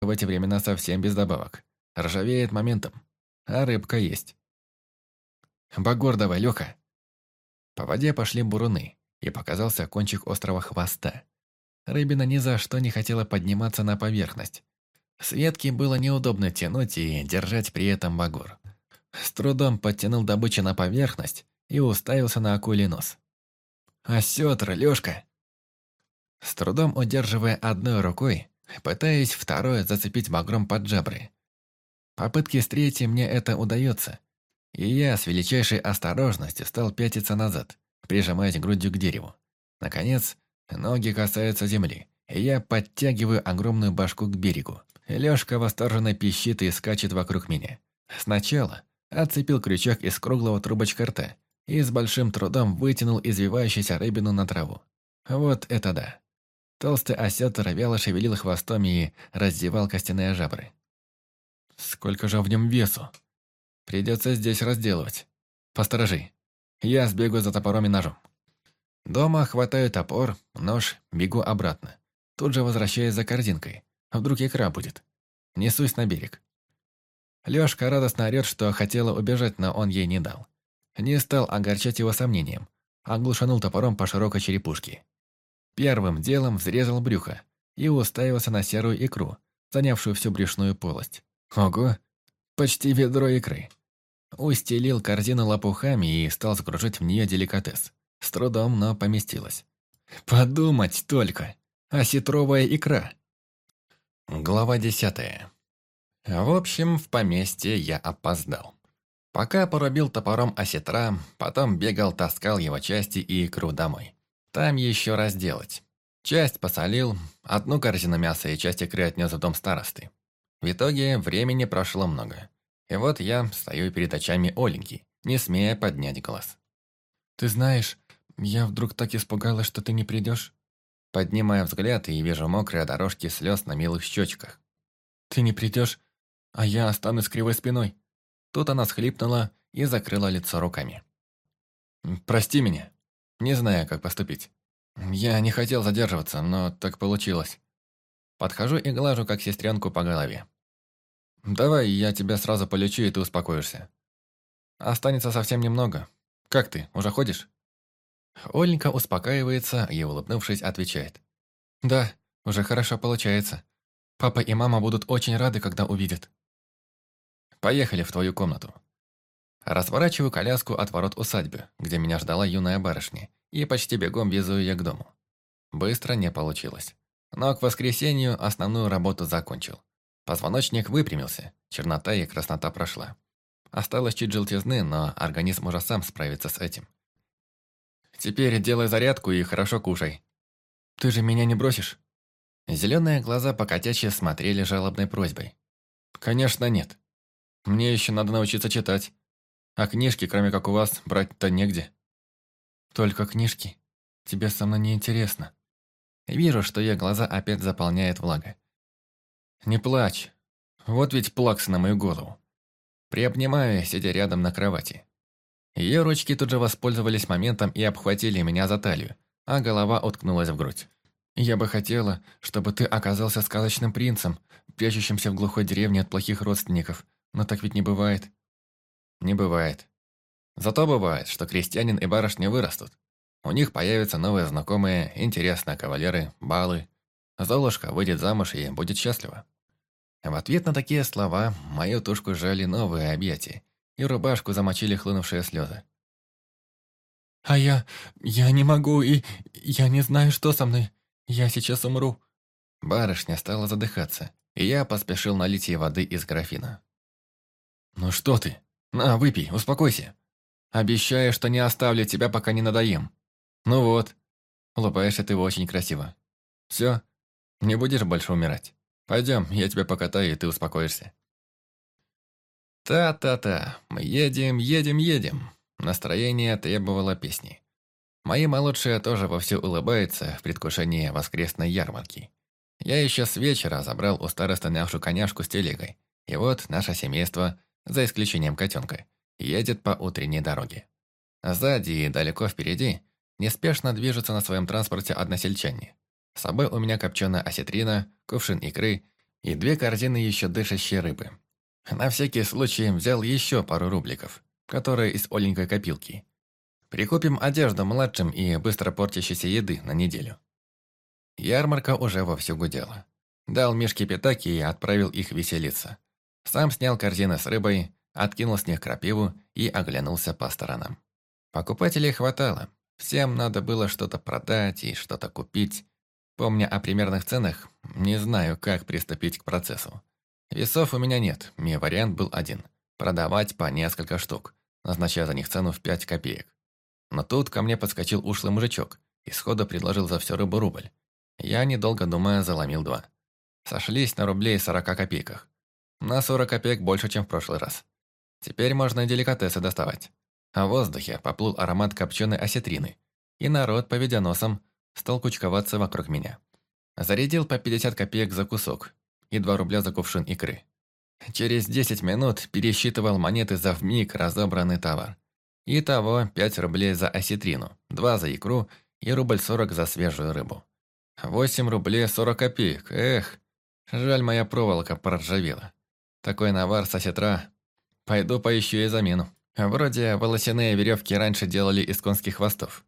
в эти времена совсем без добавок. Ржавеет моментом. А рыбка есть. Багор давай, Лёха. По воде пошли буруны, и показался кончик острого хвоста. Рыбина ни за что не хотела подниматься на поверхность. С ветки было неудобно тянуть и держать при этом багор. С трудом подтянул добычу на поверхность и уставился на акулий нос. «Осётр, Лёшка!» С трудом удерживая одной рукой, пытаясь второй зацепить багром под жабры. Попытки с третьей мне это удается, и я с величайшей осторожностью стал пятиться назад, прижимаясь грудью к дереву. Наконец, ноги касаются земли, и я подтягиваю огромную башку к берегу. Лёшка восторженно пищит и скачет вокруг меня. Сначала отцепил крючок из круглого трубочка рта и с большим трудом вытянул извивающуюся рыбину на траву. Вот это да. Толстый осетр вяло шевелил хвостом и раздевал костяные жабры. Сколько же в нем весу? Придется здесь разделывать. Посторожи. Я сбегаю за топором и ножом. Дома хватаю топор, нож, бегу обратно. Тут же возвращаюсь за корзинкой. Вдруг икра будет. Несусь на берег. Лёшка радостно орёт, что хотела убежать, но он ей не дал. Не стал огорчать его сомнением. Оглушанул топором по широкой черепушке. Первым делом взрезал брюхо и уставился на серую икру, занявшую всю брюшную полость. Ого, почти ведро икры. Устелил корзину лопухами и стал загружать в нее деликатес. С трудом, но поместилось. Подумать только! Осетровая икра! Глава десятая. В общем, в поместье я опоздал. Пока порубил топором осетра, потом бегал, таскал его части и икру домой. Там еще раз делать. Часть посолил, одну корзину мяса и часть икры отнес в дом старосты. В итоге времени прошло много. И вот я стою перед очами Оленьки, не смея поднять глаз. «Ты знаешь, я вдруг так испугалась, что ты не придешь?» Поднимаю взгляд и вижу мокрые дорожки слез на милых щечках. «Ты не придешь, а я останусь кривой спиной». Тут она схлипнула и закрыла лицо руками. «Прости меня. Не знаю, как поступить. Я не хотел задерживаться, но так получилось. Подхожу и глажу, как сестренку по голове. «Давай я тебя сразу полечу, и ты успокоишься. Останется совсем немного. Как ты, уже ходишь?» Оленька успокаивается и, улыбнувшись, отвечает. «Да, уже хорошо получается. Папа и мама будут очень рады, когда увидят». «Поехали в твою комнату». Разворачиваю коляску от ворот усадьбы, где меня ждала юная барышня, и почти бегом везу ее к дому. Быстро не получилось. Но к воскресенью основную работу закончил. Позвоночник выпрямился, чернота и краснота прошла. Осталось чуть желтизны, но организм уже сам справится с этим. Теперь делай зарядку и хорошо кушай. Ты же меня не бросишь? Зеленые глаза покатячие смотрели жалобной просьбой. Конечно, нет. Мне еще надо научиться читать. А книжки, кроме как у вас, брать-то негде. Только книжки. Тебе со мной не интересно. Вижу, что ее глаза опять заполняет влага. «Не плачь. Вот ведь плакс на мою голову». Приобнимаю, сидя рядом на кровати. Ее ручки тут же воспользовались моментом и обхватили меня за талию, а голова уткнулась в грудь. «Я бы хотела, чтобы ты оказался сказочным принцем, прячущимся в глухой деревне от плохих родственников, но так ведь не бывает». «Не бывает. Зато бывает, что крестьянин и барышня вырастут, у них появятся новые знакомые, интересные кавалеры, балы. Золушка выйдет замуж и будет счастлива. В ответ на такие слова мою тушку жали новые объятия, и рубашку замочили хлынувшие слезы. «А я... я не могу, и... я не знаю, что со мной. Я сейчас умру». Барышня стала задыхаться, и я поспешил налить ей воды из графина. «Ну что ты? На, выпей, успокойся. Обещаю, что не оставлю тебя, пока не надоем». «Ну вот, улыбаешься ты очень красиво. Все, не будешь больше умирать. Пойдем, я тебя покатаю, и ты успокоишься». Та-та-та, мы едем, едем, едем. Настроение требовало песни. Мои молодшие тоже вовсю улыбаются в предвкушении воскресной ярмарки. Я еще с вечера забрал у староста нашу коняшку с телегой. И вот наше семейство, за исключением котенка, едет по утренней дороге. Сзади и далеко впереди Неспешно движутся на своем транспорте односельчане. С собой у меня копченая осетрина, кувшин икры, и две корзины еще дышащей рыбы. На всякий случай взял еще пару рубликов, которые из Оленькой копилки. Прикупим одежду младшим и быстро портящейся еды на неделю. Ярмарка уже вовсю гудела. Дал Мишке пятаки и отправил их веселиться. Сам снял корзины с рыбой, откинул с них крапиву и оглянулся по сторонам. Покупателей хватало. Всем надо было что-то продать и что-то купить. Помня о примерных ценах, не знаю, как приступить к процессу. Весов у меня нет, мне вариант был один – продавать по несколько штук, назначая за них цену в 5 копеек. Но тут ко мне подскочил ушлый мужичок и сходу предложил за всю рыбу рубль. Я, недолго думая, заломил два. Сошлись на рублей 40 копейках. На 40 копеек больше, чем в прошлый раз. Теперь можно и деликатесы доставать. А в воздухе поплыл аромат копченой осетрины, и народ, поведя носом, стал кучковаться вокруг меня. Зарядил по 50 копеек за кусок и 2 рубля за кувшин икры. Через 10 минут пересчитывал монеты за вмиг разобранный товар. Итого 5 рублей за осетрину, 2 за икру и рубль 40 за свежую рыбу. 8 рублей 40 копеек, эх, жаль моя проволока проржавела. Такой навар со сетра. Пойду поищу ей замену. Вроде волосяные веревки раньше делали из конских хвостов.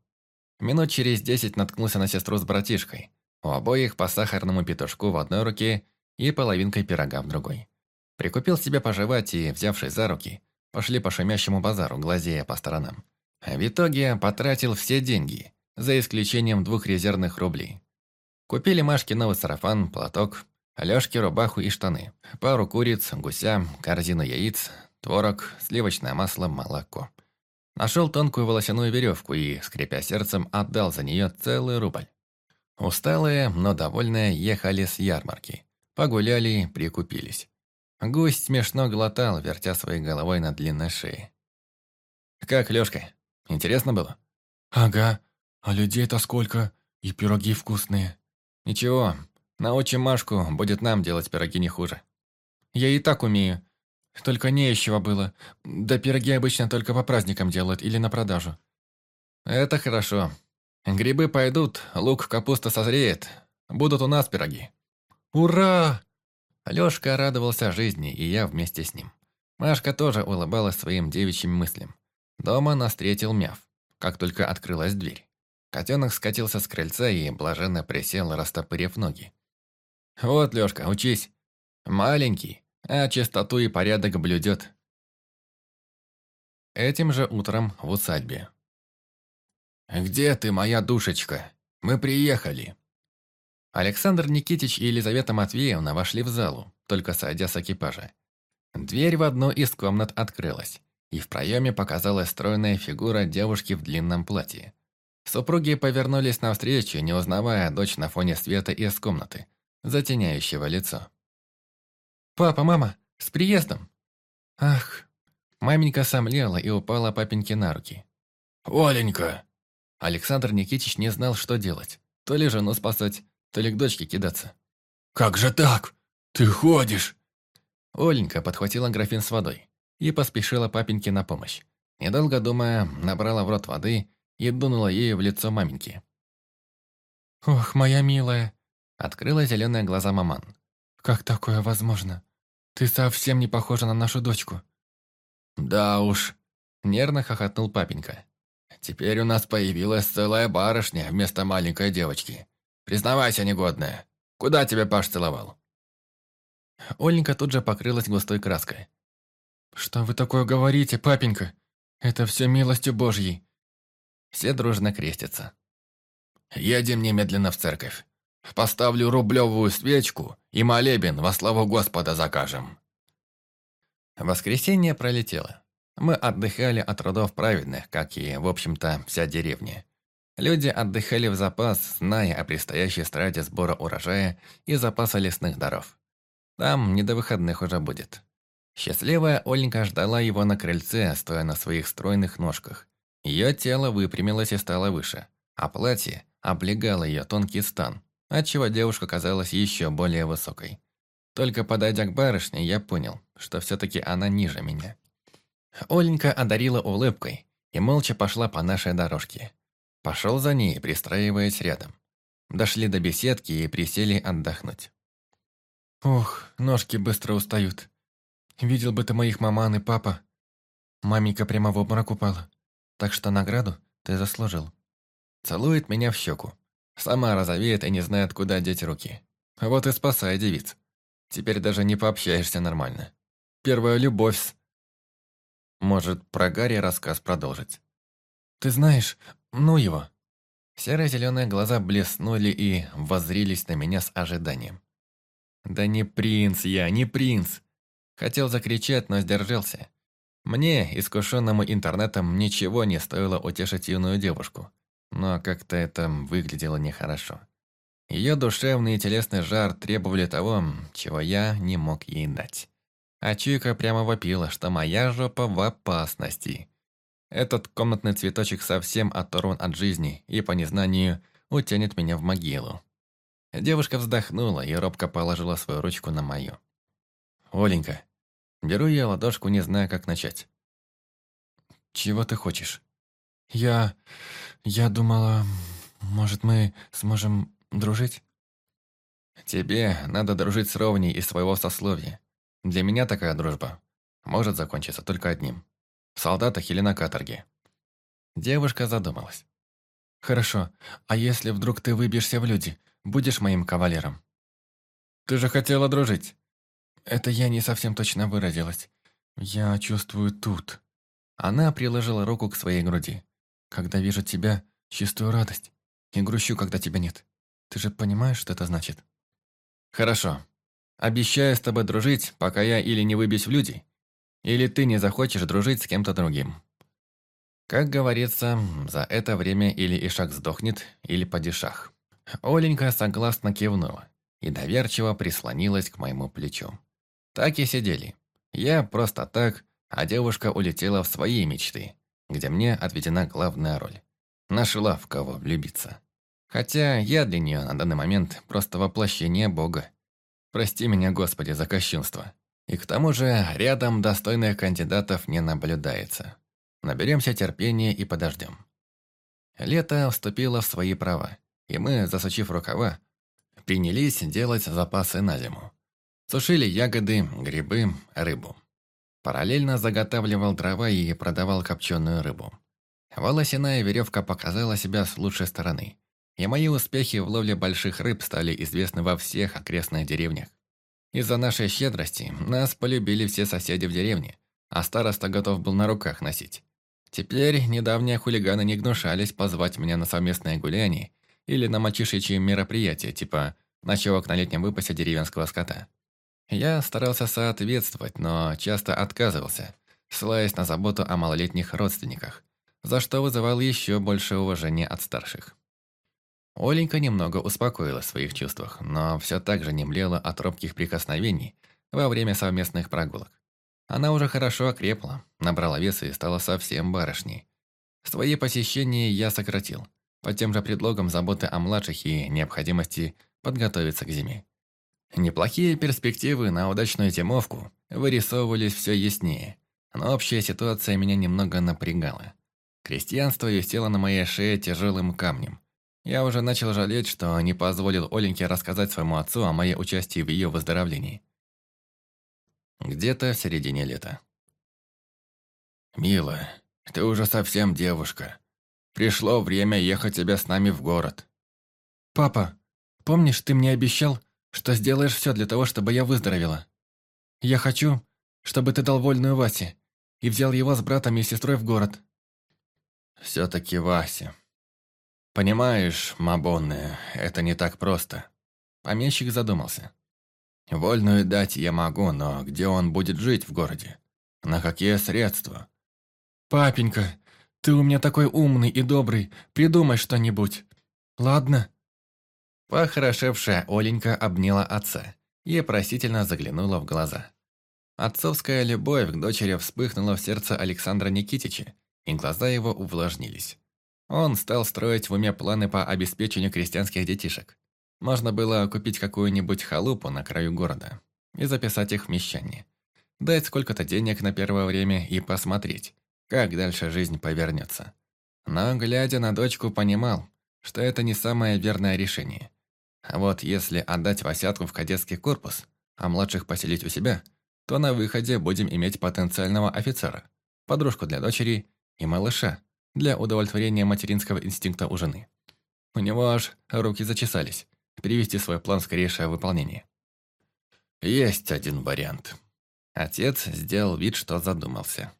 Минут через десять наткнулся на сестру с братишкой. У обоих по сахарному петушку в одной руке и половинкой пирога в другой. Прикупил себе пожевать и, взявшись за руки, пошли по шумящему базару, глазея по сторонам. В итоге потратил все деньги, за исключением двух резервных рублей. Купили Машке новый сарафан, платок, Алёшке рубаху и штаны, пару куриц, гуся, корзину яиц, творог, сливочное масло, молоко. Нашел тонкую волосяную веревку и, скрипя сердцем, отдал за нее целый рубль. Усталые, но довольные ехали с ярмарки. Погуляли, прикупились. Гусь смешно глотал, вертя своей головой на длинной шее. «Как, Лёшка, интересно было?» «Ага, а людей-то сколько, и пироги вкусные». «Ничего, научим Машку, будет нам делать пироги не хуже». «Я и так умею, только не из чего было. Да пироги обычно только по праздникам делают или на продажу». «Это хорошо. Грибы пойдут, лук, капуста созреет. Будут у нас пироги». «Ура!» Лёшка радовался жизни, и я вместе с ним. Машка тоже улыбалась своим девичьим мыслям. Дома нас встретил мяв, как только открылась дверь. Котенок скатился с крыльца и блаженно присел, растопырив ноги. «Вот, Лёшка, учись. Маленький, а чистоту и порядок блюдет. Этим же утром в усадьбе. «Где ты, моя душечка? Мы приехали!» Александр Никитич и Елизавета Матвеевна вошли в залу, только сойдя с экипажа. Дверь в одну из комнат открылась, и в проеме показалась стройная фигура девушки в длинном платье. Супруги повернулись навстречу, не узнавая дочь на фоне света из комнаты, затеняющего лицо. «Папа, мама, с приездом!» «Ах!» Маменька сомлела и упала папеньке на руки. «Оленька!» Александр Никитич не знал, что делать. То ли жену спасать, то ли к дочке кидаться. «Как же так? Ты ходишь?» Оленька подхватила графин с водой и поспешила папеньке на помощь. Недолго думая, набрала в рот воды и дунула ею в лицо маменьки. «Ох, моя милая!» Открыла зеленые глаза маман. «Как такое возможно? Ты совсем не похожа на нашу дочку». «Да уж», — нервно хохотнул папенька. «Теперь у нас появилась целая барышня вместо маленькой девочки. Признавайся, негодная, куда тебя Паш целовал?» Оленька тут же покрылась густой краской. «Что вы такое говорите, папенька? Это все милостью Божьей». Все дружно крестятся. «Едем немедленно в церковь. Поставлю рублевую свечку и молебен во славу Господа закажем». Воскресенье пролетело. Мы отдыхали от трудов праведных, как и, в общем-то, вся деревня. Люди отдыхали в запас, зная о предстоящей страте сбора урожая и запаса лесных даров. Там не до выходных уже будет. Счастливая Оленька ждала его на крыльце, стоя на своих стройных ножках. Ее тело выпрямилось и стало выше, а платье облегало ее тонкий стан, отчего девушка казалась еще более высокой. Только подойдя к барышне, я понял, что все-таки она ниже меня. Оленька одарила улыбкой и молча пошла по нашей дорожке. Пошел за ней, пристраиваясь рядом. Дошли до беседки и присели отдохнуть. Ох, ножки быстро устают. Видел бы ты моих маман и папа. Маменька прямо в обморок упала. Так что награду ты заслужил. Целует меня в щеку. Сама розовеет и не знает, куда деть руки. Вот и спасай девиц. Теперь даже не пообщаешься нормально. Первая любовь с... Может, про Гарри рассказ продолжить? Ты знаешь, ну его. Серо-зеленые глаза блеснули и воззрились на меня с ожиданием. «Да не принц я, не принц!» Хотел закричать, но сдержался. Мне, искушенному интернетом, ничего не стоило утешить юную девушку. Но как-то это выглядело нехорошо. Ее душевный и телесный жар требовали того, чего я не мог ей дать. А чуйка прямо вопила, что моя жопа в опасности. Этот комнатный цветочек совсем оторван от жизни и, по незнанию, утянет меня в могилу. Девушка вздохнула и робко положила свою ручку на мою. «Оленька». Беру ее ладошку, не зная, как начать. «Чего ты хочешь?» «Я... я думала, может, мы сможем дружить?» «Тебе надо дружить с ровней из своего сословия. Для меня такая дружба может закончиться только одним в солдатах или на каторге. Девушка задумалась. «Хорошо, а если вдруг ты выбьешься в люди, будешь моим кавалером?» «Ты же хотела дружить!» «Это я не совсем точно выразилась. Я чувствую тут». Она приложила руку к своей груди. «Когда вижу тебя, чувствую радость. И грущу, когда тебя нет. Ты же понимаешь, что это значит?» «Хорошо. Обещаю с тобой дружить, пока я или не выбьюсь в люди, или ты не захочешь дружить с кем-то другим. Как говорится, за это время или Ишак сдохнет, или падишах. Оленька согласно кивнула и доверчиво прислонилась к моему плечу. Так и сидели. Я просто так, а девушка улетела в свои мечты, где мне отведена главная роль. Нашла в кого влюбиться. Хотя я для нее на данный момент просто воплощение Бога. Прости меня, Господи, за кощунство. И к тому же рядом достойных кандидатов не наблюдается. Наберемся терпения и подождем. Лето вступило в свои права, и мы, засучив рукава, принялись делать запасы на зиму. Сушили ягоды, грибы, рыбу. Параллельно заготавливал дрова и продавал копченую рыбу. Волосяная веревка показала себя с лучшей стороны, и мои успехи в ловле больших рыб стали известны во всех окрестных деревнях. Из-за нашей щедрости нас полюбили все соседи в деревне, а староста готов был на руках носить. Теперь недавние хулиганы не гнушались позвать меня на совместное гуляние или на мальчишечьи мероприятия, типа ночевок на летнем выпасе деревенского скота. Я старался соответствовать, но часто отказывался, ссылаясь на заботу о малолетних родственниках, за что вызывал еще больше уважения от старших. Оленька немного успокоилась в своих чувствах, но все так же не млела от робких прикосновений во время совместных прогулок. Она уже хорошо окрепла, набрала вес и стала совсем барышней. Свои посещения я сократил, под тем же предлогом заботы о младших и необходимости подготовиться к зиме. Неплохие перспективы на удачную зимовку вырисовывались все яснее, но общая ситуация меня немного напрягала. Крестьянство висело на моей шее тяжелым камнем, я уже начал жалеть, что не позволил Оленьке рассказать своему отцу о моей участии в ее выздоровлении. Где-то в середине лета. «Мила, ты уже совсем девушка. Пришло время ехать тебя с нами в город». «Папа, помнишь, ты мне обещал, что сделаешь все для того, чтобы я выздоровела? Я хочу, чтобы ты дал вольную Васе и взял его с братом и сестрой в город». «Все-таки Вася», «Понимаешь, Мабонне, это не так просто». Помещик задумался. «Вольную дать я могу, но где он будет жить в городе? На какие средства?» «Папенька, ты у меня такой умный и добрый, придумай что-нибудь. Ладно?» Похорошевшая Оленька обняла отца и просительно заглянула в глаза. Отцовская любовь к дочери вспыхнула в сердце Александра Никитича, и глаза его увлажнились. Он стал строить в уме планы по обеспечению крестьянских детишек. Можно было купить какую-нибудь халупу на краю города и записать их в мещане. Дать сколько-то денег на первое время и посмотреть, как дальше жизнь повернется. Но, глядя на дочку, понимал, что это не самое верное решение. А вот если отдать Васятку в кадетский корпус, а младших поселить у себя, то на выходе будем иметь потенциального офицера, подружку для дочери и малыша для удовлетворения материнского инстинкта у жены. У него аж руки зачесались. Перевести свой план скорейшее выполнение. Есть один вариант. Отец сделал вид, что задумался.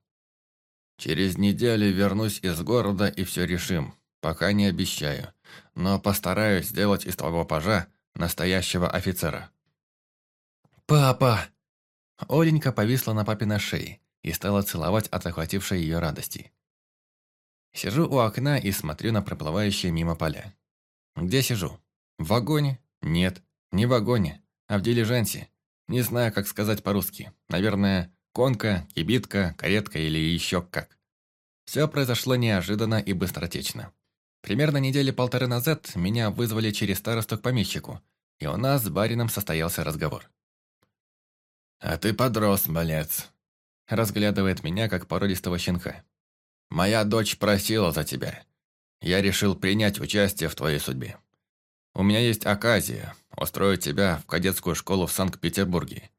Через неделю вернусь из города и все решим. Пока не обещаю. Но постараюсь сделать из твоего пажа настоящего офицера. «Папа!» Оленька повисла на папиной шее и стала целовать от охватившей ее радости. Сижу у окна и смотрю на проплывающие мимо поля. Где сижу? В вагоне? Нет, не в вагоне, а в дилижансе. Не знаю, как сказать по-русски. Наверное, конка, кибитка, каретка или еще как. Все произошло неожиданно и быстротечно. Примерно недели полторы назад меня вызвали через старосту к помещику, и у нас с барином состоялся разговор. «А ты подрос, болец», — разглядывает меня, как породистого щенка. «Моя дочь просила за тебя. Я решил принять участие в твоей судьбе. У меня есть оказия устроить тебя в кадетскую школу в Санкт-Петербурге.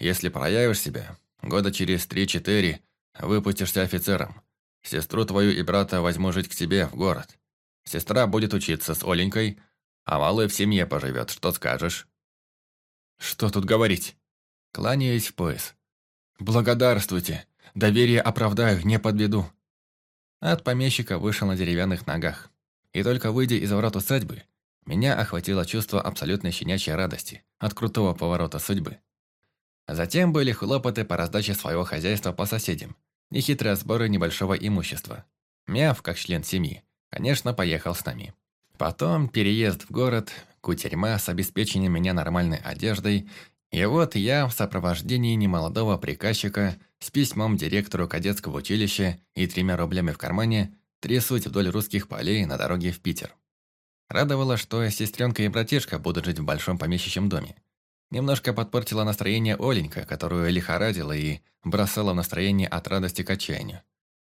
Если проявишь себя, года через три-четыре выпустишься офицером. Сестру твою и брата возьму жить к себе в город. Сестра будет учиться с Оленькой, а малый в семье поживет. Что скажешь?» «Что тут говорить?» Кланяюсь в пояс. «Благодарствуйте. Доверие оправдаю, не подведу». От помещика вышел на деревянных ногах. И только выйдя из ворот усадьбы, меня охватило чувство абсолютной щенячьей радости от крутого поворота судьбы. Затем были хлопоты по раздаче своего хозяйства по соседям, нехитрые сборы небольшого имущества. Мяв, как член семьи, конечно, поехал с нами. Потом переезд в город, кутерьма с обеспечением меня нормальной одеждой, и вот я в сопровождении немолодого приказчика с письмом директору кадетского училища и тремя рублями в кармане трясуть вдоль русских полей на дороге в Питер. Радовало, что сестренка и братишка будут жить в большом помещичьем доме. Немножко подпортила настроение Оленька, которую лихорадила и бросала в настроение от радости к отчаянию.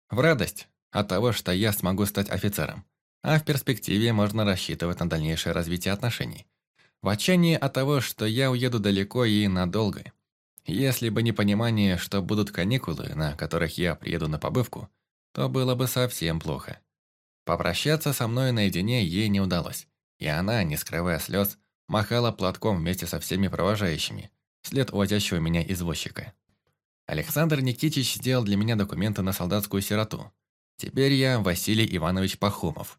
В радость от того, что я смогу стать офицером, а в перспективе можно рассчитывать на дальнейшее развитие отношений. В отчаянии от того, что я уеду далеко и надолго. Если бы не понимание, что будут каникулы, на которых я приеду на побывку, то было бы совсем плохо. Попрощаться со мной наедине ей не удалось, и она, не скрывая слез, махала платком вместе со всеми провожающими, вслед увозящего меня извозчика. Александр Никитич сделал для меня документы на солдатскую сироту. Теперь я Василий Иванович Пахомов.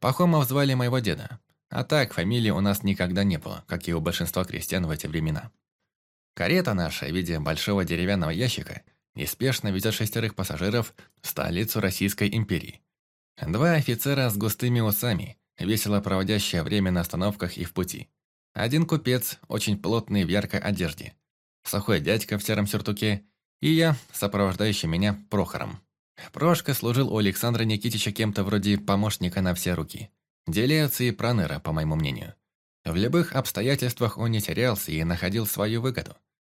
Пахомов звали моего деда, а так, фамилии у нас никогда не было, как и у большинства крестьян в эти времена. Карета наша, в виде большого деревянного ящика, неспешно везет шестерых пассажиров в столицу Российской империи. Два офицера с густыми усами, весело проводящие время на остановках и в пути. Один купец, очень плотный в яркой одежде. Сухой дядька в сером сюртуке. И я, сопровождающий меня Прохором. Прошка служил у Александра Никитича кем-то вроде помощника на все руки. Делец и проныра, по моему мнению. В любых обстоятельствах он не терялся и находил свою выгоду.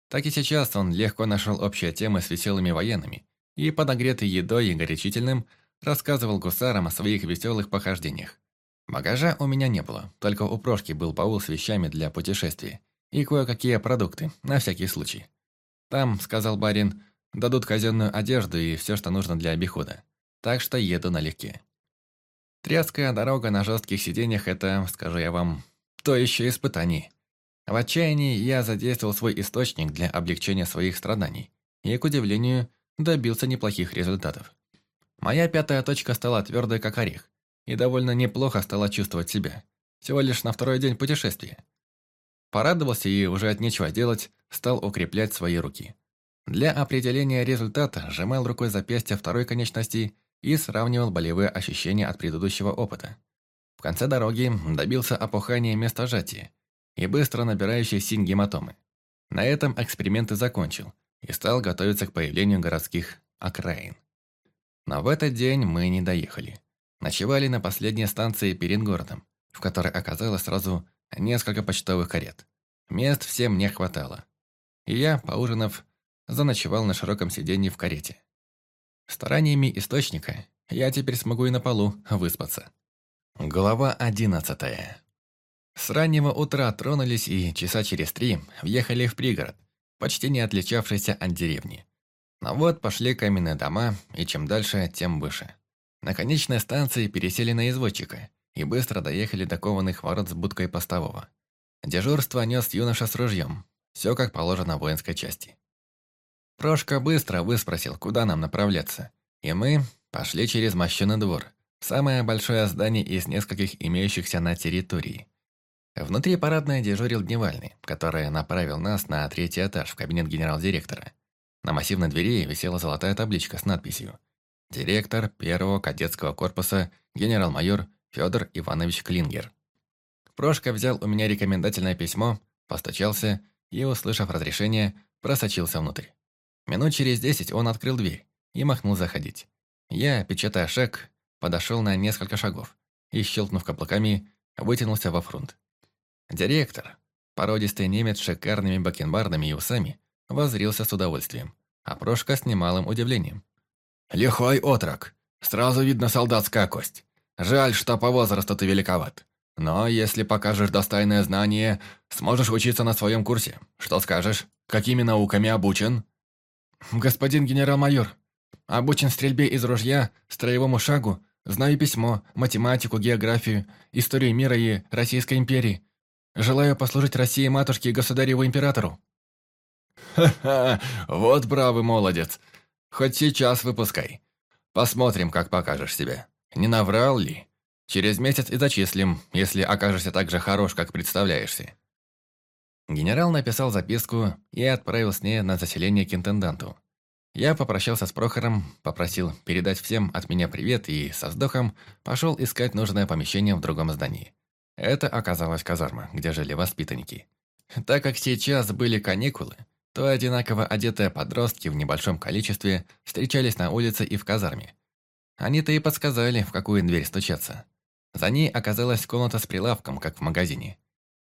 Так и сейчас он легко нашел общие темы с веселыми военными и, подогретый едой и горячительным, рассказывал гусарам о своих веселых похождениях. Багажа у меня не было, только у Прошки был баул с вещами для путешествий и кое-какие продукты, на всякий случай. Там, сказал барин, дадут казенную одежду и все, что нужно для обихода. Так что еду налегке. Тряская дорога на жестких сиденьях – это, скажу я вам, то еще испытание. В отчаянии я задействовал свой источник для облегчения своих страданий и, к удивлению, добился неплохих результатов. Моя пятая точка стала твердой, как орех, и довольно неплохо стала чувствовать себя. Всего лишь на второй день путешествия. Порадовался и уже от нечего делать, стал укреплять свои руки. Для определения результата сжимал рукой запястья второй конечности и сравнивал болевые ощущения от предыдущего опыта. В конце дороги добился опухания места сжатия и быстро набирающей синь гематомы. На этом эксперименты закончил и стал готовиться к появлению городских окраин. Но в этот день мы не доехали. Ночевали на последней станции перед городом, в которой оказалось сразу несколько почтовых карет. Мест всем не хватало. И я, поужинав, заночевал на широком сиденье в карете. Стараниями источника я теперь смогу и на полу выспаться. Глава одиннадцатая. С раннего утра тронулись и часа через три въехали в пригород, почти не отличавшейся от деревни. Но вот пошли каменные дома, и чем дальше, тем выше. На конечной станции пересели на извозчика и быстро доехали до кованых ворот с будкой постового. Дежурство нес юноша с ружьем. Все как положено воинской части. Прошка быстро выспросил, куда нам направляться, и мы пошли через мощеный двор, самое большое здание из нескольких имеющихся на территории. Внутри парадная дежурил дневальный, который направил нас на третий этаж в кабинет генерал-директора. На массивной двери висела золотая табличка с надписью «Директор первого кадетского корпуса генерал-майор Федор Иванович Клингер». Прошка взял у меня рекомендательное письмо, постучался и, услышав разрешение, просочился внутрь. Минут через десять он открыл дверь и махнул заходить. Я, печатая шаг, подошел на несколько шагов и, щелкнув каблуками, вытянулся во фронт. Директор, породистый немец с шикарными бакенбардами и усами, воззрился с удовольствием, а Прошка с немалым удивлением. «Лихой отрок. Сразу видно солдатская кость. Жаль, что по возрасту ты великоват. Но если покажешь достойное знание, сможешь учиться на своем курсе. Что скажешь? Какими науками обучен?» «Господин генерал-майор, обучен стрельбе из ружья, строевому шагу, знаю письмо, математику, географию, историю мира и Российской империи. Желаю послужить России матушке и государеву императору». «Ха-ха, вот бравый молодец. Хоть сейчас выпускай. Посмотрим, как покажешь себя. Не наврал ли? Через месяц и зачислим, если окажешься так же хорош, как представляешься». Генерал написал записку и отправил с ней на заселение к интенданту. Я попрощался с Прохором, попросил передать всем от меня привет и со вздохом пошел искать нужное помещение в другом здании. Это оказалась казарма, где жили воспитанники. Так как сейчас были каникулы, то одинаково одетые подростки в небольшом количестве встречались на улице и в казарме. Они-то и подсказали, в какую дверь стучаться. За ней оказалась комната с прилавком, как в магазине.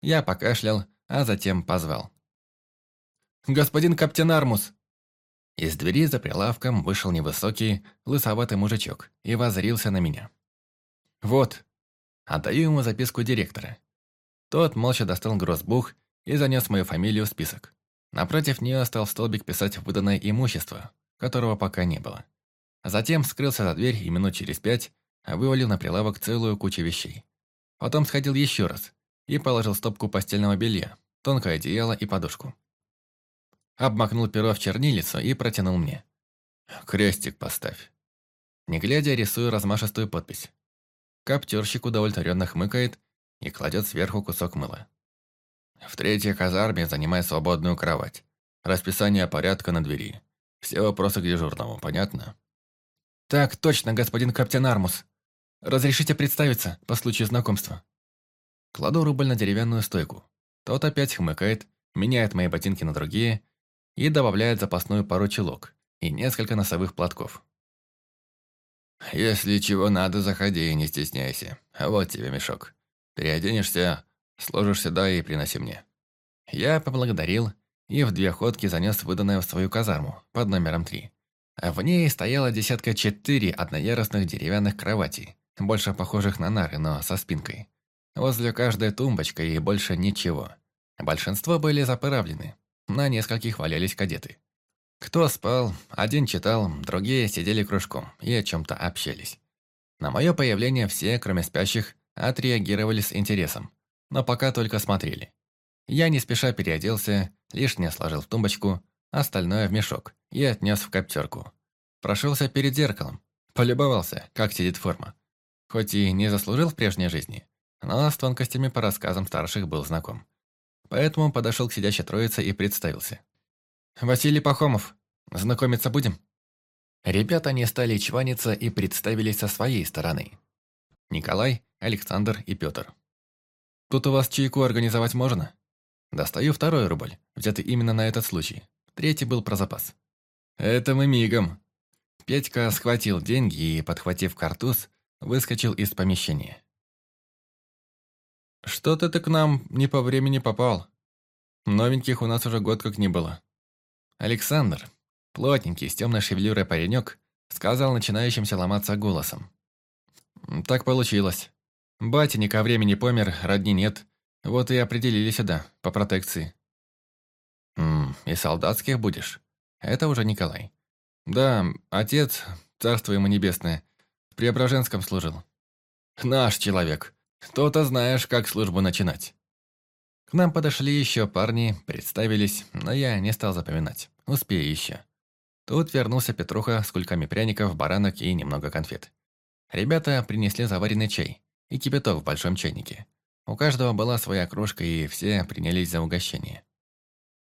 Я покашлял, а затем позвал. «Господин Каптен Армус!» Из двери за прилавком вышел невысокий, лысоватый мужичок и возрился на меня. «Вот!» Отдаю ему записку директора. Тот молча достал грозбух и занес мою фамилию в список. Напротив нее стал столбик писать выданное имущество, которого пока не было. Затем скрылся за дверь и минут через пять вывалил на прилавок целую кучу вещей. Потом сходил еще раз, и положил стопку постельного белья, тонкое одеяло и подушку. Обмакнул перо в чернилицу и протянул мне. «Крестик поставь». Не глядя, рисую размашистую подпись. Коптерщик удовлетворенно хмыкает и кладет сверху кусок мыла. В третьей казарме занимай свободную кровать. Расписание порядка на двери. Все вопросы к дежурному, понятно? Так точно, господин Каптен Армус. Разрешите представиться по случаю знакомства. Кладу рубль на деревянную стойку. Тот опять хмыкает, меняет мои ботинки на другие и добавляет запасную пару чулок и несколько носовых платков. «Если чего надо, заходи и не стесняйся. Вот тебе мешок. Переоденешься, сложишь сюда и приноси мне». Я поблагодарил и в две ходки занес выданное в свою казарму под номером три. В ней стояла десятка четыре одноярусных деревянных кроватей, больше похожих на нары, но со спинкой. Возле каждой тумбочка и больше ничего. Большинство были заправлены. На нескольких валялись кадеты. Кто спал, один читал, другие сидели кружком и о чем-то общались. На мое появление все, кроме спящих, отреагировали с интересом, но пока только смотрели. Я не спеша переоделся, лишнее сложил в тумбочку, остальное в мешок и отнес в коптерку. Прошелся перед зеркалом, полюбовался, как сидит форма. Хоть и не заслужил в прежней жизни, но с тонкостями по рассказам старших был знаком. Поэтому подошел к сидящей троице и представился. «Василий Пахомов, знакомиться будем?» Ребята не стали чваниться и представились со своей стороны. Николай, Александр и Петр. «Тут у вас чайку организовать можно?» Достаю второй рубль, взятый именно на этот случай. Третий был про запас. «Это мы мигом». Петька схватил деньги и, подхватив картуз, выскочил из помещения. «Что-то ты к нам не по времени попал. Новеньких у нас уже год как не было». Александр, плотненький, с темной шевелюрой паренек, сказал начинающимся ломаться голосом. «Так получилось. Батя ко времени помер, родни нет. Вот и определили сюда, по протекции». «М, «И солдатских будешь?» Это уже Николай. «Да, отец, царство ему небесное, в Преображенском служил». «Наш человек. То-то знаешь, как службу начинать». К нам подошли еще парни, представились, но я не стал запоминать. Успею еще. Тут вернулся Петруха с кульками пряников, баранок и немного конфет. Ребята принесли заваренный чай и кипяток в большом чайнике. У каждого была своя кружка, и все принялись за угощение.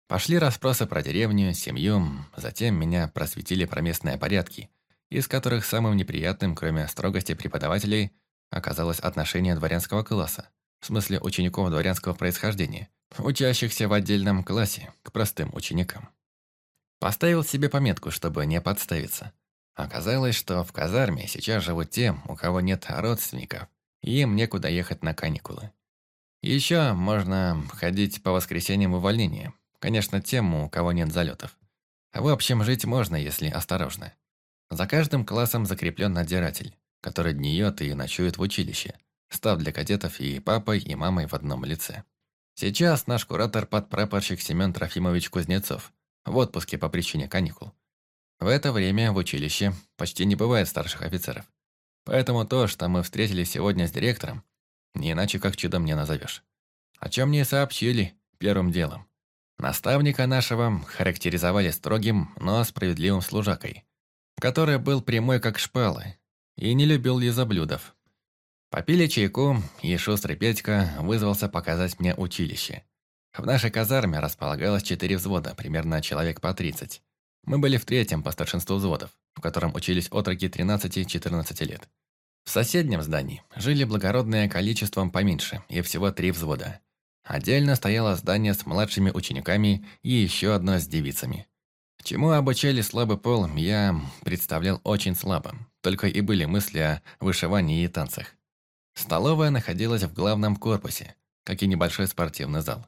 Пошли расспросы про деревню, семью, затем меня просветили про местные порядки, из которых самым неприятным, кроме строгости преподавателей, оказалось отношение дворянского класса в смысле учеников дворянского происхождения, учащихся в отдельном классе к простым ученикам. Поставил себе пометку, чтобы не подставиться. Оказалось, что в казарме сейчас живут те, у кого нет родственников, и им некуда ехать на каникулы. Еще можно ходить по воскресеньям в увольнение. Конечно, тем, у кого нет залетов. В общем, жить можно, если осторожно. За каждым классом закреплен надзиратель, который днюет и ночует в училище, став для кадетов и папой, и мамой в одном лице. Сейчас наш куратор подпрапорщик Семен Трофимович Кузнецов в отпуске по причине каникул. В это время в училище почти не бывает старших офицеров. Поэтому то, что мы встретились сегодня с директором, не иначе как чудом не назовешь. О чем мне сообщили первым делом. Наставника нашего характеризовали строгим, но справедливым служакой, который был прямой как шпалы и не любил лизоблюдов. Попили чайку, и шустрый Петька вызвался показать мне училище. В нашей казарме располагалось четыре взвода, примерно человек по 30. Мы были в третьем по старшинству взводов, в котором учились отроки 13-14 лет. В соседнем здании жили благородное количеством поменьше, и всего три взвода. Отдельно стояло здание с младшими учениками и еще одно с девицами. Чему обучали слабый пол, я представлял очень слабо, только и были мысли о вышивании и танцах. Столовая находилась в главном корпусе, как и небольшой спортивный зал.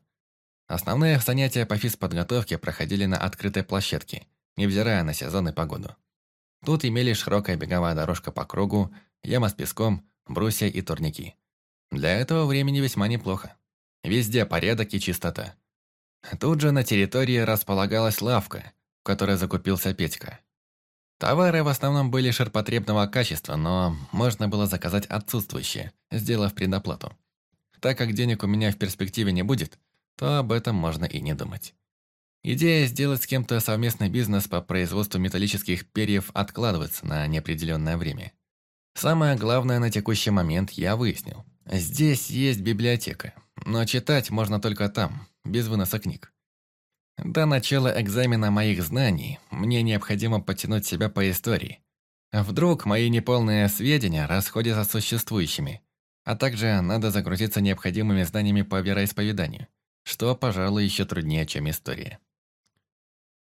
Основные занятия по физподготовке проходили на открытой площадке, невзирая на сезон и погоду. Тут имелись широкая беговая дорожка по кругу, яма с песком, брусья и турники. Для этого времени весьма неплохо. Везде порядок и чистота. Тут же на территории располагалась лавка, в которой закупился Петька. Товары в основном были ширпотребного качества, но можно было заказать отсутствующие, сделав предоплату. Так как денег у меня в перспективе не будет, то об этом можно и не думать. Идея сделать с кем-то совместный бизнес по производству металлических перьев откладывается на неопределенное время. Самое главное на текущий момент я выяснил. Здесь есть библиотека, но читать можно только там, без выноса книг. До начала экзамена моих знаний мне необходимо потянуть себя по истории. Вдруг мои неполные сведения расходятся с существующими, а также надо загрузиться необходимыми знаниями по вероисповеданию, что, пожалуй, еще труднее, чем история.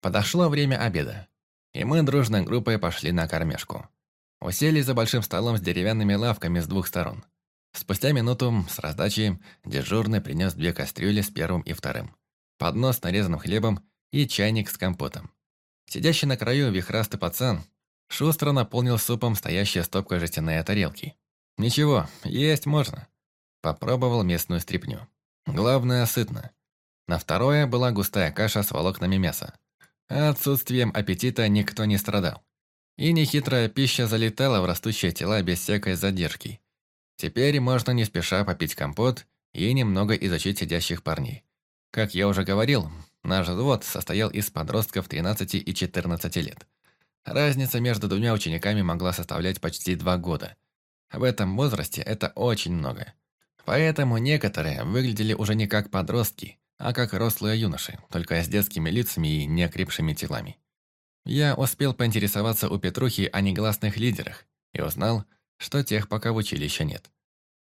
Подошло время обеда, и мы дружной группой пошли на кормежку. Усели за большим столом с деревянными лавками с двух сторон. Спустя минуту с раздачи дежурный принес две кастрюли с первым и вторым поднос с нарезанным хлебом и чайник с компотом. Сидящий на краю вихрастый пацан шустро наполнил супом стоящие стопкой жестяные тарелки. «Ничего, есть можно». Попробовал местную стряпню. Главное, сытно. На второе была густая каша с волокнами мяса. Отсутствием аппетита никто не страдал. И нехитрая пища залетала в растущие тела без всякой задержки. Теперь можно не спеша попить компот и немного изучить сидящих парней. Как я уже говорил, наш взвод состоял из подростков 13 и 14 лет. Разница между двумя учениками могла составлять почти два года. В этом возрасте это очень много. Поэтому некоторые выглядели уже не как подростки, а как рослые юноши, только с детскими лицами и неокрепшими телами. Я успел поинтересоваться у Петрухи о негласных лидерах и узнал, что тех пока в училище нет.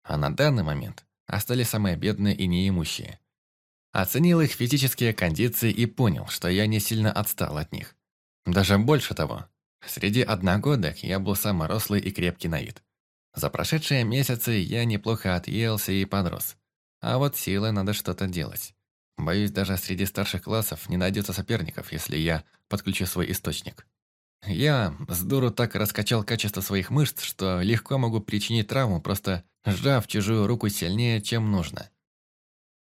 А на данный момент остались самые бедные и неимущие – Оценил их физические кондиции и понял, что я не сильно отстал от них. Даже больше того, среди одногодок я был самый рослый и крепкий на вид. За прошедшие месяцы я неплохо отъелся и подрос. А вот силой надо что-то делать. Боюсь, даже среди старших классов не найдется соперников, если я подключу свой источник. Я с дуру так раскачал качество своих мышц, что легко могу причинить травму, просто сжав чужую руку сильнее, чем нужно.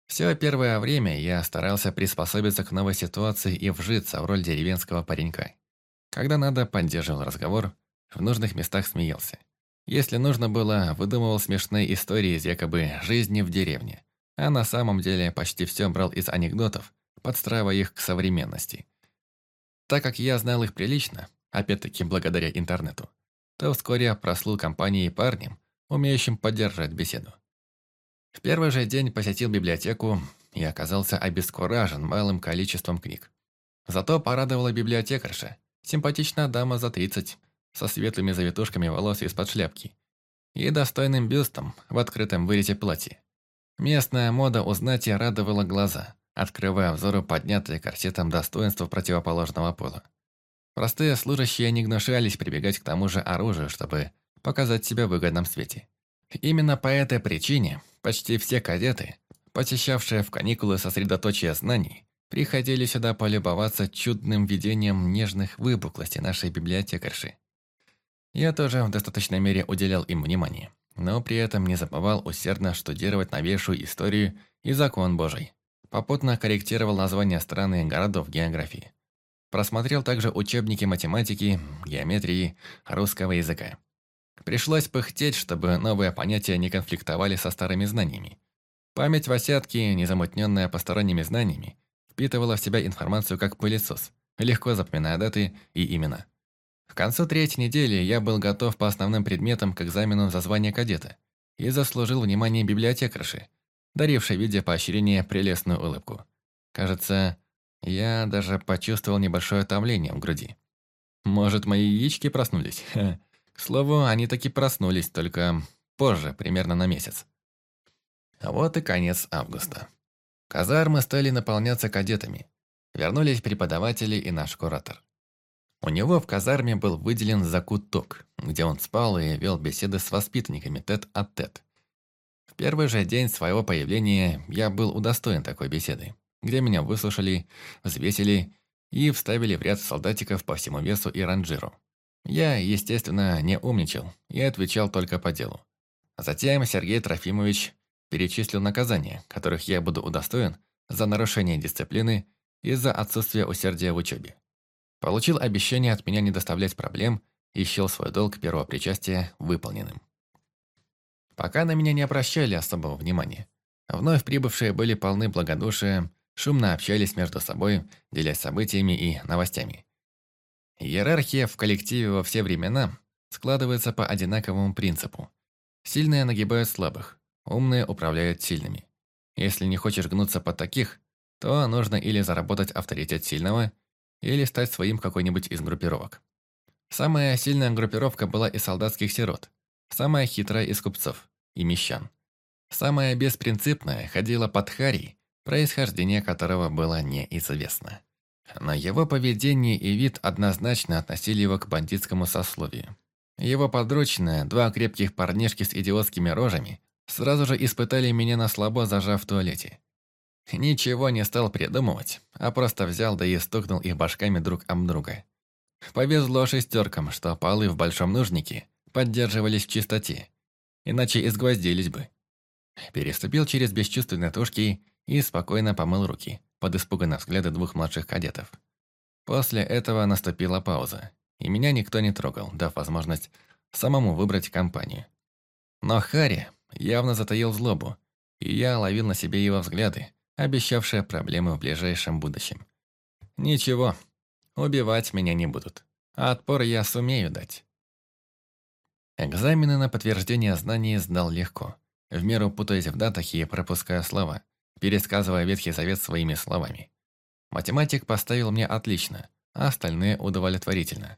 Все первое время я старался приспособиться к новой ситуации и вжиться в роль деревенского паренька. Когда надо, поддерживал разговор, в нужных местах смеялся. Если нужно было, выдумывал смешные истории из якобы жизни в деревне. А на самом деле почти все брал из анекдотов, подстраивая их к современности. Так как я знал их прилично, опять-таки благодаря интернету, то вскоре прослыл компанией парнем, умеющим поддержать беседу. В первый же день посетил библиотеку и оказался обескуражен малым количеством книг. Зато порадовала библиотекарша, симпатичная дама за 30, со светлыми завитушками волос из-под шляпки и достойным бюстом в открытом вырезе платье. Местная мода узнать и радовала глаза, открывая взору поднятые корсетом достоинства противоположного пола. Простые служащие не гнушались прибегать к тому же оружию, чтобы показать себя в выгодном свете. Именно по этой причине почти все кадеты, посещавшие в каникулы сосредоточие знаний, приходили сюда полюбоваться чудным видением нежных выпуклостей нашей библиотекарши. Я тоже в достаточной мере уделял им внимание, но при этом не забывал усердно штудировать новейшую историю и закон Божий. Попутно корректировал названия стран и городов географии. Просмотрел также учебники математики, геометрии, русского языка. Пришлось пыхтеть, чтобы новые понятия не конфликтовали со старыми знаниями. Память Васятки, незамутненная посторонними знаниями, впитывала в себя информацию как пылесос, легко запоминая даты и имена. К концу третьей недели я был готов по основным предметам к экзамену за звание кадета и заслужил внимание библиотекарши, дарившей в виде поощрения прелестную улыбку. Кажется, я даже почувствовал небольшое томление в груди. Может, мои яички проснулись? Слову, они таки проснулись, только позже, примерно на месяц. А вот и конец августа. Казармы стали наполняться кадетами. Вернулись преподаватели и наш куратор. У него в казарме был выделен закуток, где он спал и вел беседы с воспитанниками тет-а-тет. -тет. В первый же день своего появления я был удостоен такой беседы, где меня выслушали, взвесили и вставили в ряд солдатиков по всему весу и ранжиру. Я, естественно, не умничал и отвечал только по делу. Затем Сергей Трофимович перечислил наказания, которых я буду удостоен за нарушение дисциплины и за отсутствие усердия в учебе. Получил обещание от меня не доставлять проблем и счел свой долг первого причастия выполненным. Пока на меня не обращали особого внимания. Вновь прибывшие были полны благодушия, шумно общались между собой, делясь событиями и новостями. Иерархия в коллективе во все времена складывается по одинаковому принципу. Сильные нагибают слабых, умные управляют сильными. Если не хочешь гнуться под таких, то нужно или заработать авторитет сильного, или стать своим какой-нибудь из группировок. Самая сильная группировка была из солдатских сирот, самая хитрая из купцов и мещан. Самая беспринципная ходила под Харий, происхождение которого было неизвестно. Но его поведение и вид однозначно относили его к бандитскому сословию. Его подручные, два крепких парнишки с идиотскими рожами, сразу же испытали меня на слабо, зажав в туалете. Ничего не стал придумывать, а просто взял да и стукнул их башками друг об друга. Повезло шестеркам, что полы в большом нужнике поддерживались в чистоте, иначе изгвоздились бы. Переступил через бесчувственные тушки и спокойно помыл руки под испуганные взгляды двух младших кадетов. После этого наступила пауза, и меня никто не трогал, дав возможность самому выбрать компанию. Но Харри явно затаил злобу, и я ловил на себе его взгляды, обещавшая проблемы в ближайшем будущем. Ничего, убивать меня не будут, а отпор я сумею дать. Экзамены на подтверждение знаний сдал легко, в меру путаясь в датах и пропуская слова, пересказывая Ветхий Завет своими словами. Математик поставил мне отлично, а остальные удовлетворительно.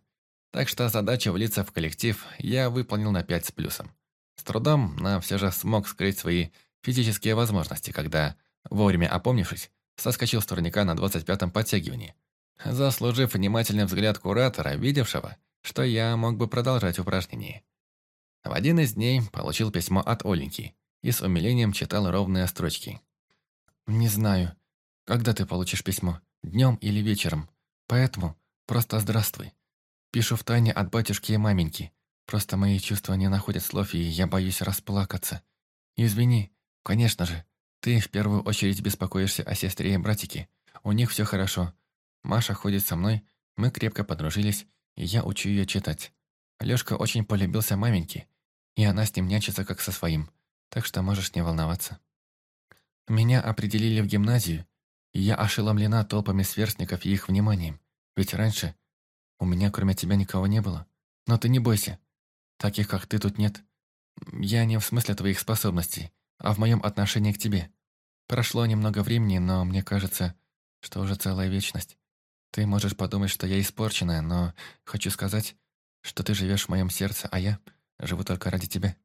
Так что задачу влиться в коллектив я выполнил на 5 с плюсом. С трудом, но все же смог скрыть свои физические возможности, когда Вовремя опомнившись, соскочил с турника на 25-м подтягивании, заслужив внимательный взгляд куратора, видевшего, что я мог бы продолжать упражнение. В один из дней получил письмо от Оленьки и с умилением читал ровные строчки. «Не знаю, когда ты получишь письмо, днем или вечером, поэтому просто здравствуй. Пишу в тайне от батюшки и маменьки, просто мои чувства не находят слов, и я боюсь расплакаться. Извини, конечно же, Ты в первую очередь беспокоишься о сестре и братике. У них все хорошо. Маша ходит со мной, мы крепко подружились, и я учу ее читать. Лёшка очень полюбился маменьке, и она с ним нянчится как со своим, так что можешь не волноваться. Меня определили в гимназию, и я ошеломлена толпами сверстников и их вниманием. Ведь раньше у меня кроме тебя никого не было. Но ты не бойся. Таких, как ты, тут нет. Я не в смысле твоих способностей, а в моем отношении к тебе. Прошло немного времени, но мне кажется, что уже целая вечность. Ты можешь подумать, что я испорченная, но хочу сказать, что ты живешь в моем сердце, а я живу только ради тебя.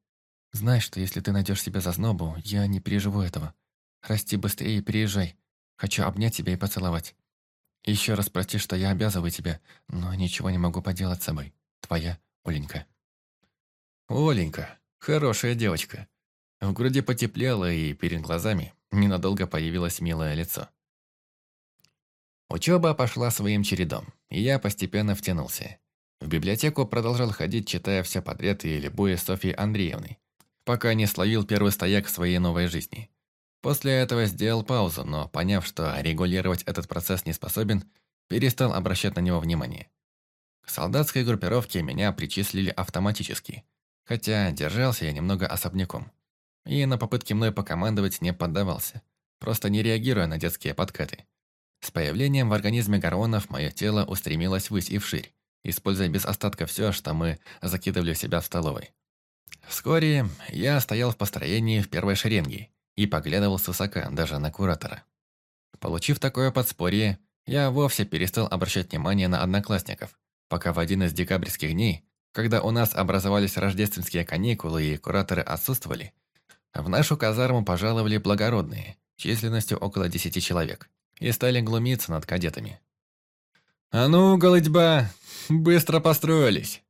Знай, что если ты найдешь себе зазнобу, я не переживу этого. Расти быстрее и переезжай. Хочу обнять тебя и поцеловать. Еще раз прости, что я обязываю тебя, но ничего не могу поделать с собой. Твоя Оленька. Оленька, хорошая девочка. В груди потеплело, и перед глазами ненадолго появилось милое лицо. Учеба пошла своим чередом, и я постепенно втянулся. В библиотеку продолжал ходить, читая все подряд и любуясь Софьей Андреевной, пока не словил первый стояк в своей новой жизни. После этого сделал паузу, но, поняв, что регулировать этот процесс не способен, перестал обращать на него внимание. К солдатской группировке меня причислили автоматически, хотя держался я немного особняком. И на попытки мной покомандовать не поддавался, просто не реагируя на детские подкаты. С появлением в организме гормонов мое тело устремилось ввысь и вширь, используя без остатка все, что мы закидывали в себя в столовой. Вскоре я стоял в построении в первой шеренге, и поглядывал свысока даже на куратора. Получив такое подспорье, я вовсе перестал обращать внимание на одноклассников, пока в один из декабрьских дней, когда у нас образовались рождественские каникулы и кураторы отсутствовали, в нашу казарму пожаловали благородные, численностью около десяти человек, и стали глумиться над кадетами. «А ну, голодьба, быстро построились!»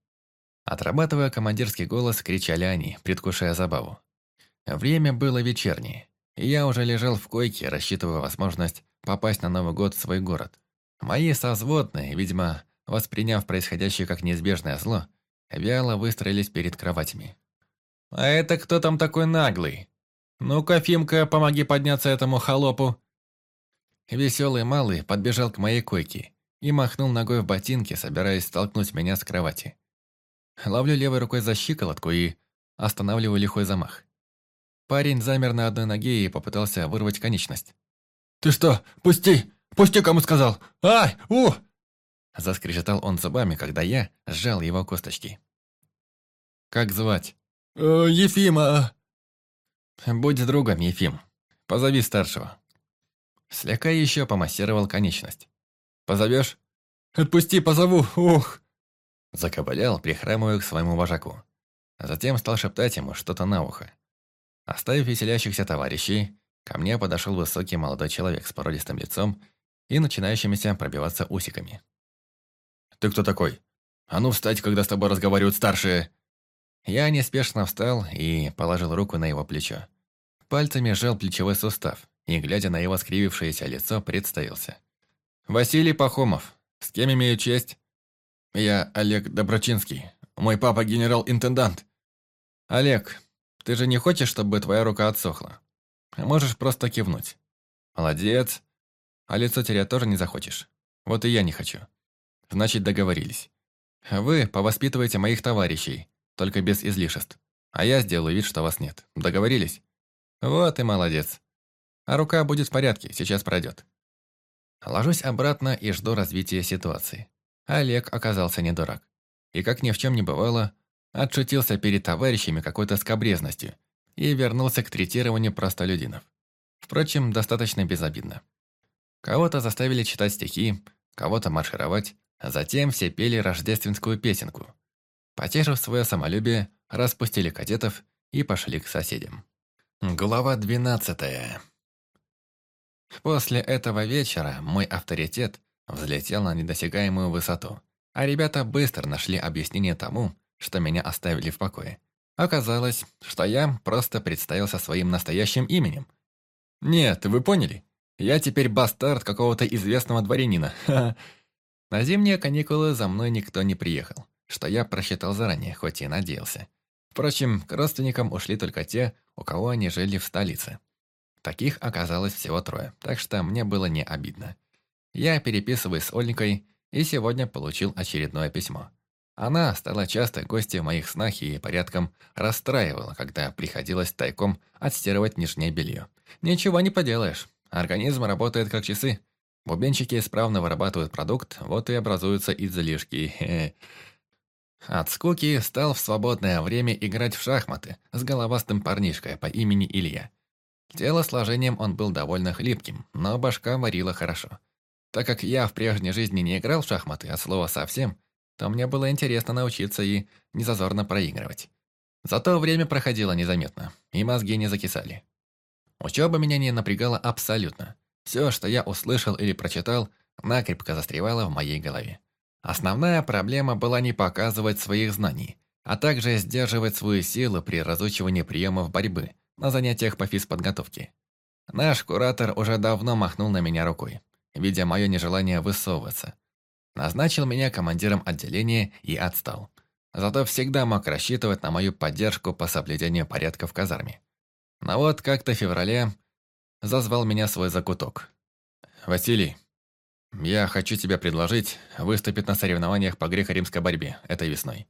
Отрабатывая командирский голос, кричали они, предвкушая забаву. Время было вечернее, и я уже лежал в койке, рассчитывая возможность попасть на Новый год в свой город. Мои созводные, видимо, восприняв происходящее как неизбежное зло, вяло выстроились перед кроватями. «А это кто там такой наглый? Ну-ка, Фимка, помоги подняться этому холопу!» Веселый малый подбежал к моей койке и махнул ногой в ботинке, собираясь столкнуть меня с кровати. Ловлю левой рукой за щиколотку и останавливаю лихой замах. Парень замер на одной ноге и попытался вырвать конечность. «Ты что? Пусти! Пусти, кому сказал! Ай! У!» Заскрежетал он зубами, когда я сжал его косточки. «Как звать?» э, «Ефима». «Будь другом, Ефим. Позови старшего». Слегка еще помассировал конечность. «Позовешь?» «Отпусти, позову, ух!» Закабалял, прихрамывая к своему вожаку. Затем стал шептать ему что-то на ухо. Оставив веселящихся товарищей, ко мне подошел высокий молодой человек с породистым лицом и начинающимися пробиваться усиками. «Ты кто такой? А ну встать, когда с тобой разговаривают старшие!» Я неспешно встал и положил руку на его плечо. Пальцами сжал плечевой сустав и, глядя на его скривившееся лицо, представился. «Василий Пахомов. С кем имею честь?» «Я Олег Доброчинский. Мой папа генерал-интендант». «Олег, ты же не хочешь, чтобы твоя рука отсохла? Можешь просто кивнуть. Молодец. А лицо терять тоже не захочешь. Вот и я не хочу. Значит, договорились. Вы повоспитываете моих товарищей, только без излишеств. А я сделаю вид, что вас нет. Договорились? Вот и молодец. А рука будет в порядке, сейчас пройдет. Ложусь обратно и жду развития ситуации. Олег оказался не дурак. И как ни в чем не бывало, отшутился перед товарищами какой-то скобрезностью и вернулся к третированию простолюдинов. Впрочем, достаточно безобидно. Кого-то заставили читать стихи, кого-то маршировать, а затем все пели рождественскую песенку. Потешив свое самолюбие, распустили кадетов и пошли к соседям. Глава двенадцатая. После этого вечера мой авторитет взлетел на недосягаемую высоту, а ребята быстро нашли объяснение тому, что меня оставили в покое. Оказалось, что я просто представился своим настоящим именем. Нет, вы поняли? Я теперь бастард какого-то известного дворянина. На зимние каникулы за мной никто не приехал, что я просчитал заранее, хоть и надеялся. Впрочем, к родственникам ушли только те, у кого они жили в столице. Таких оказалось всего трое, так что мне было не обидно. Я переписываюсь с Ольникой и сегодня получил очередное письмо. Она стала часто гостью моих снах и порядком расстраивала, когда приходилось тайком отстирывать нижнее белье. Ничего не поделаешь, организм работает как часы. Бубенчики исправно вырабатывают продукт, вот и образуются излишки. От скуки стал в свободное время играть в шахматы с головастым парнишкой по имени Илья. Телосложением он был довольно хлипким, но башка варила хорошо. Так как я в прежней жизни не играл в шахматы, от слова совсем, то мне было интересно научиться и незазорно проигрывать. Зато время проходило незаметно, и мозги не закисали. Учеба меня не напрягала абсолютно. Все, что я услышал или прочитал, накрепко застревало в моей голове. Основная проблема была не показывать своих знаний, а также сдерживать свою силу при разучивании приемов борьбы на занятиях по физподготовке. Наш куратор уже давно махнул на меня рукой, видя мое нежелание высовываться. Назначил меня командиром отделения и отстал. Зато всегда мог рассчитывать на мою поддержку по соблюдению порядка в казарме. Но вот как-то в феврале зазвал меня свой закуток. «Василий, я хочу тебе предложить выступить на соревнованиях по греко-римской борьбе этой весной.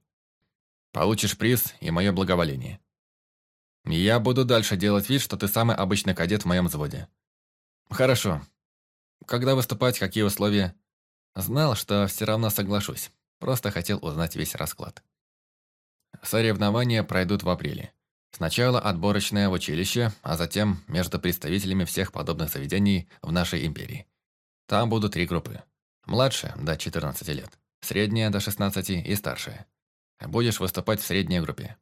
Получишь приз и мое благоволение. Я буду дальше делать вид, что ты самый обычный кадет в моем взводе. Хорошо. Когда выступать, какие условия? Знал, что все равно соглашусь. Просто хотел узнать весь расклад. Соревнования пройдут в апреле. Сначала отборочное в училище, а затем между представителями всех подобных заведений в нашей империи. Там будут три группы. Младшая – до 14 лет, средняя – до 16 и старшая. Будешь выступать в средней группе.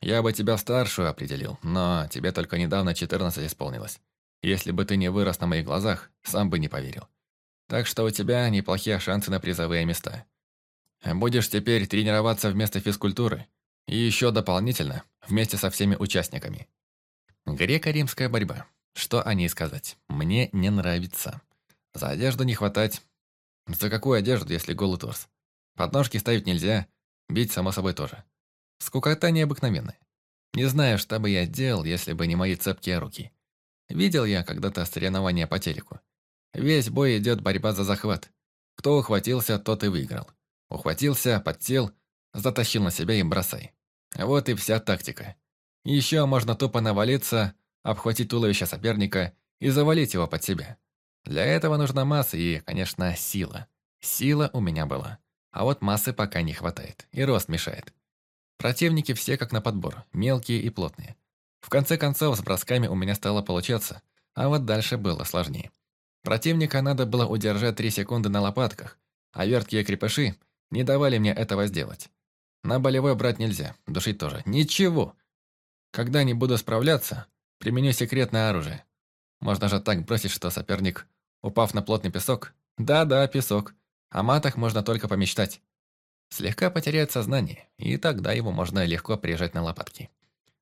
Я бы тебя старшую определил, но тебе только недавно 14 исполнилось. Если бы ты не вырос на моих глазах, сам бы не поверил. Так что у тебя неплохие шансы на призовые места. Будешь теперь тренироваться вместо физкультуры. И еще дополнительно, вместе со всеми участниками. Греко-римская борьба. Что о ней сказать? Мне не нравится. За одежду не хватать. За какую одежду, если голый торс? Подножки ставить нельзя, бить, само собой, тоже. Скукота необыкновенная. Не знаю, что бы я делал, если бы не мои цепкие руки. Видел я когда-то соревнования по телеку. Весь бой идет борьба за захват. Кто ухватился, тот и выиграл. Ухватился, подсел, затащил на себя и бросай. Вот и вся тактика. Еще можно тупо навалиться, обхватить туловище соперника и завалить его под себя. Для этого нужна масса и, конечно, сила. Сила у меня была. А вот массы пока не хватает, и рост мешает. Противники все как на подбор, мелкие и плотные. В конце концов, с бросками у меня стало получаться, а вот дальше было сложнее. Противника надо было удержать 3 секунды на лопатках, а верткие крепыши не давали мне этого сделать. На болевой брать нельзя, душить тоже. Ничего! Когда не буду справляться, применю секретное оружие. Можно же так бросить, что соперник упав на плотный песок. Да-да, песок. О матах можно только помечтать. Слегка потеряет сознание, и тогда его можно легко приезжать на лопатки.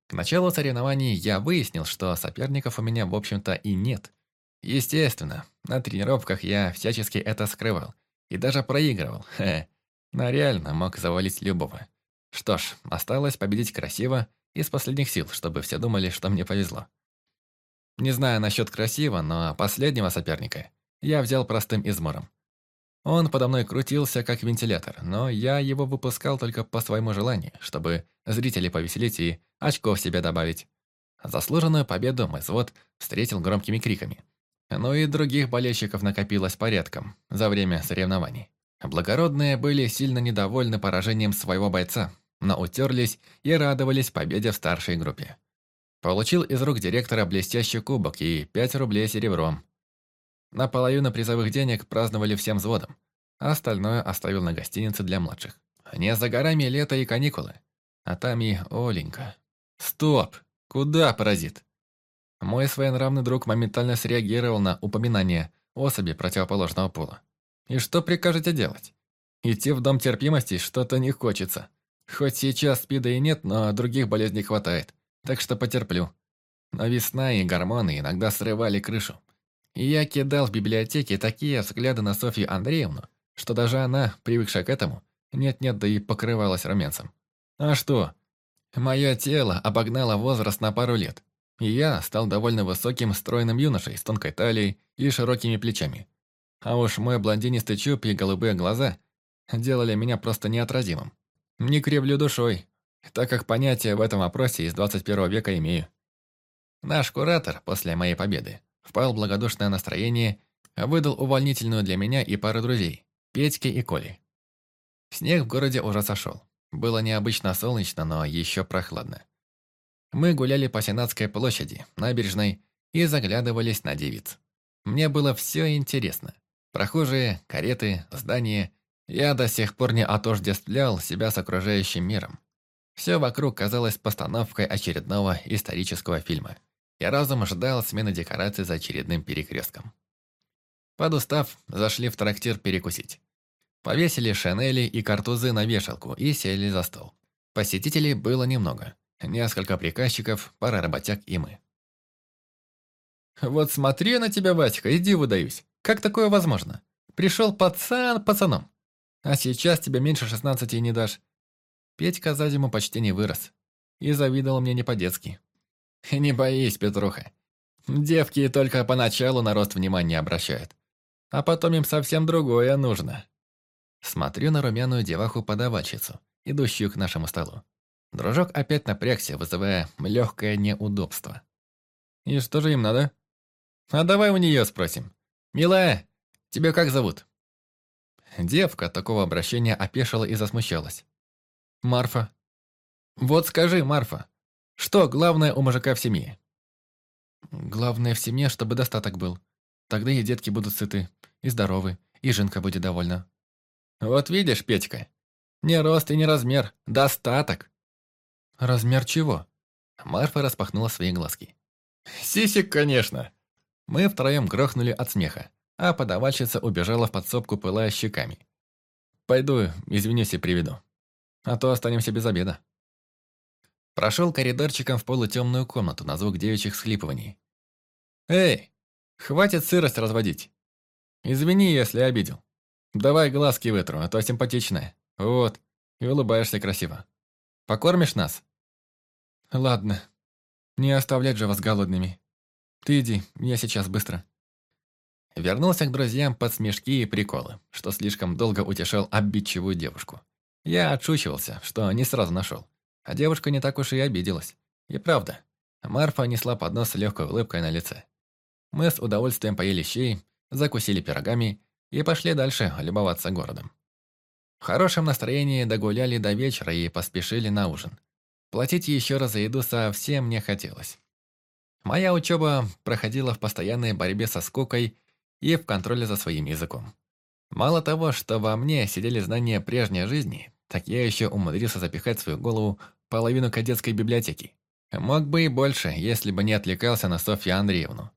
К началу соревнований я выяснил, что соперников у меня, в общем-то, и нет. Естественно, на тренировках я всячески это скрывал. И даже проигрывал. Хе. Но реально мог завалить любого. Что ж, осталось победить красиво и с последних сил, чтобы все думали, что мне повезло. Не знаю насчет красиво, но последнего соперника я взял простым измором. Он подо мной крутился, как вентилятор, но я его выпускал только по своему желанию, чтобы зрителей повеселить и очков себе добавить. Заслуженную победу мой свод встретил громкими криками. Ну и других болельщиков накопилось порядком за время соревнований. Благородные были сильно недовольны поражением своего бойца, но утерлись и радовались победе в старшей группе. Получил из рук директора блестящий кубок и 5 рублей серебром. Наполовину призовых денег праздновали всем взводом, а остальное оставил на гостинице для младших. Не за горами лето и каникулы, а там и Оленька. Стоп! Куда, паразит? Мой своенравный друг моментально среагировал на упоминание особи противоположного пола. И что прикажете делать? Идти в дом терпимости что-то не хочется. Хоть сейчас спида и нет, но других болезней хватает так что потерплю. Но весна и гормоны иногда срывали крышу. И я кидал в библиотеке такие взгляды на Софью Андреевну, что даже она, привыкшая к этому, нет-нет, да и покрывалась румянцем. А что? Мое тело обогнало возраст на пару лет. Я стал довольно высоким, стройным юношей с тонкой талией и широкими плечами. А уж мой блондинистый чуб и голубые глаза делали меня просто неотразимым. Не кривлю душой, так как понятие в этом вопросе из 21 века имею. Наш куратор после моей победы впал в благодушное настроение, выдал увольнительную для меня и пару друзей, Петьки и Коли. Снег в городе уже сошел. Было необычно солнечно, но еще прохладно. Мы гуляли по Сенатской площади, набережной, и заглядывались на девиц. Мне было все интересно. Прохожие, кареты, здания. Я до сих пор не отождествлял себя с окружающим миром. Все вокруг казалось постановкой очередного исторического фильма. Я разум ждал смены декораций за очередным перекрестком. Подустав, зашли в трактир перекусить. Повесили шинели и картузы на вешалку и сели за стол. Посетителей было немного. Несколько приказчиков, пара работяг и мы. «Вот смотри на тебя, Ватька, иди выдаюсь. Как такое возможно? Пришел пацан пацаном. А сейчас тебе меньше шестнадцати не дашь. Петька за зиму почти не вырос. И завидовал мне не по-детски. Не боись, Петруха. Девки только поначалу на рост внимания обращают. А потом им совсем другое нужно. Смотрю на румяную деваху-подавальщицу, идущую к нашему столу. Дружок опять напрягся, вызывая легкое неудобство. «И что же им надо?» «А давай у нее спросим. Милая, тебя как зовут?» Девка такого обращения опешила и засмущалась. «Марфа». «Вот скажи, Марфа, что главное у мужика в семье?» «Главное в семье, чтобы достаток был. Тогда и детки будут сыты, и здоровы, и жинка будет довольна». «Вот видишь, Петька, не рост и не размер, достаток». «Размер чего?» Марфа распахнула свои глазки. «Сисик, конечно!» Мы втроем грохнули от смеха, а подавальщица убежала в подсобку, пылая щеками. «Пойду, извинюсь и приведу. А то останемся без обеда». Прошел коридорчиком в полутемную комнату на звук девичьих схлипываний. «Эй, хватит сырость разводить. Извини, если обидел. Давай глазки вытру, а то симпатичная. Вот, и улыбаешься красиво. Покормишь нас?» «Ладно. Не оставлять же вас голодными. Ты иди, я сейчас быстро». Вернулся к друзьям под смешки и приколы, что слишком долго утешал обидчивую девушку. Я отшучивался, что не сразу нашел. А девушка не так уж и обиделась. И правда, Марфа несла поднос с легкой улыбкой на лице. Мы с удовольствием поели щей, закусили пирогами и пошли дальше любоваться городом. В хорошем настроении догуляли до вечера и поспешили на ужин. Платить еще раз за еду совсем не хотелось. Моя учеба проходила в постоянной борьбе со скукой и в контроле за своим языком. Мало того, что во мне сидели знания прежней жизни, так я еще умудрился запихать в свою голову половину кадетской библиотеки. Мог бы и больше, если бы не отвлекался на Софью Андреевну.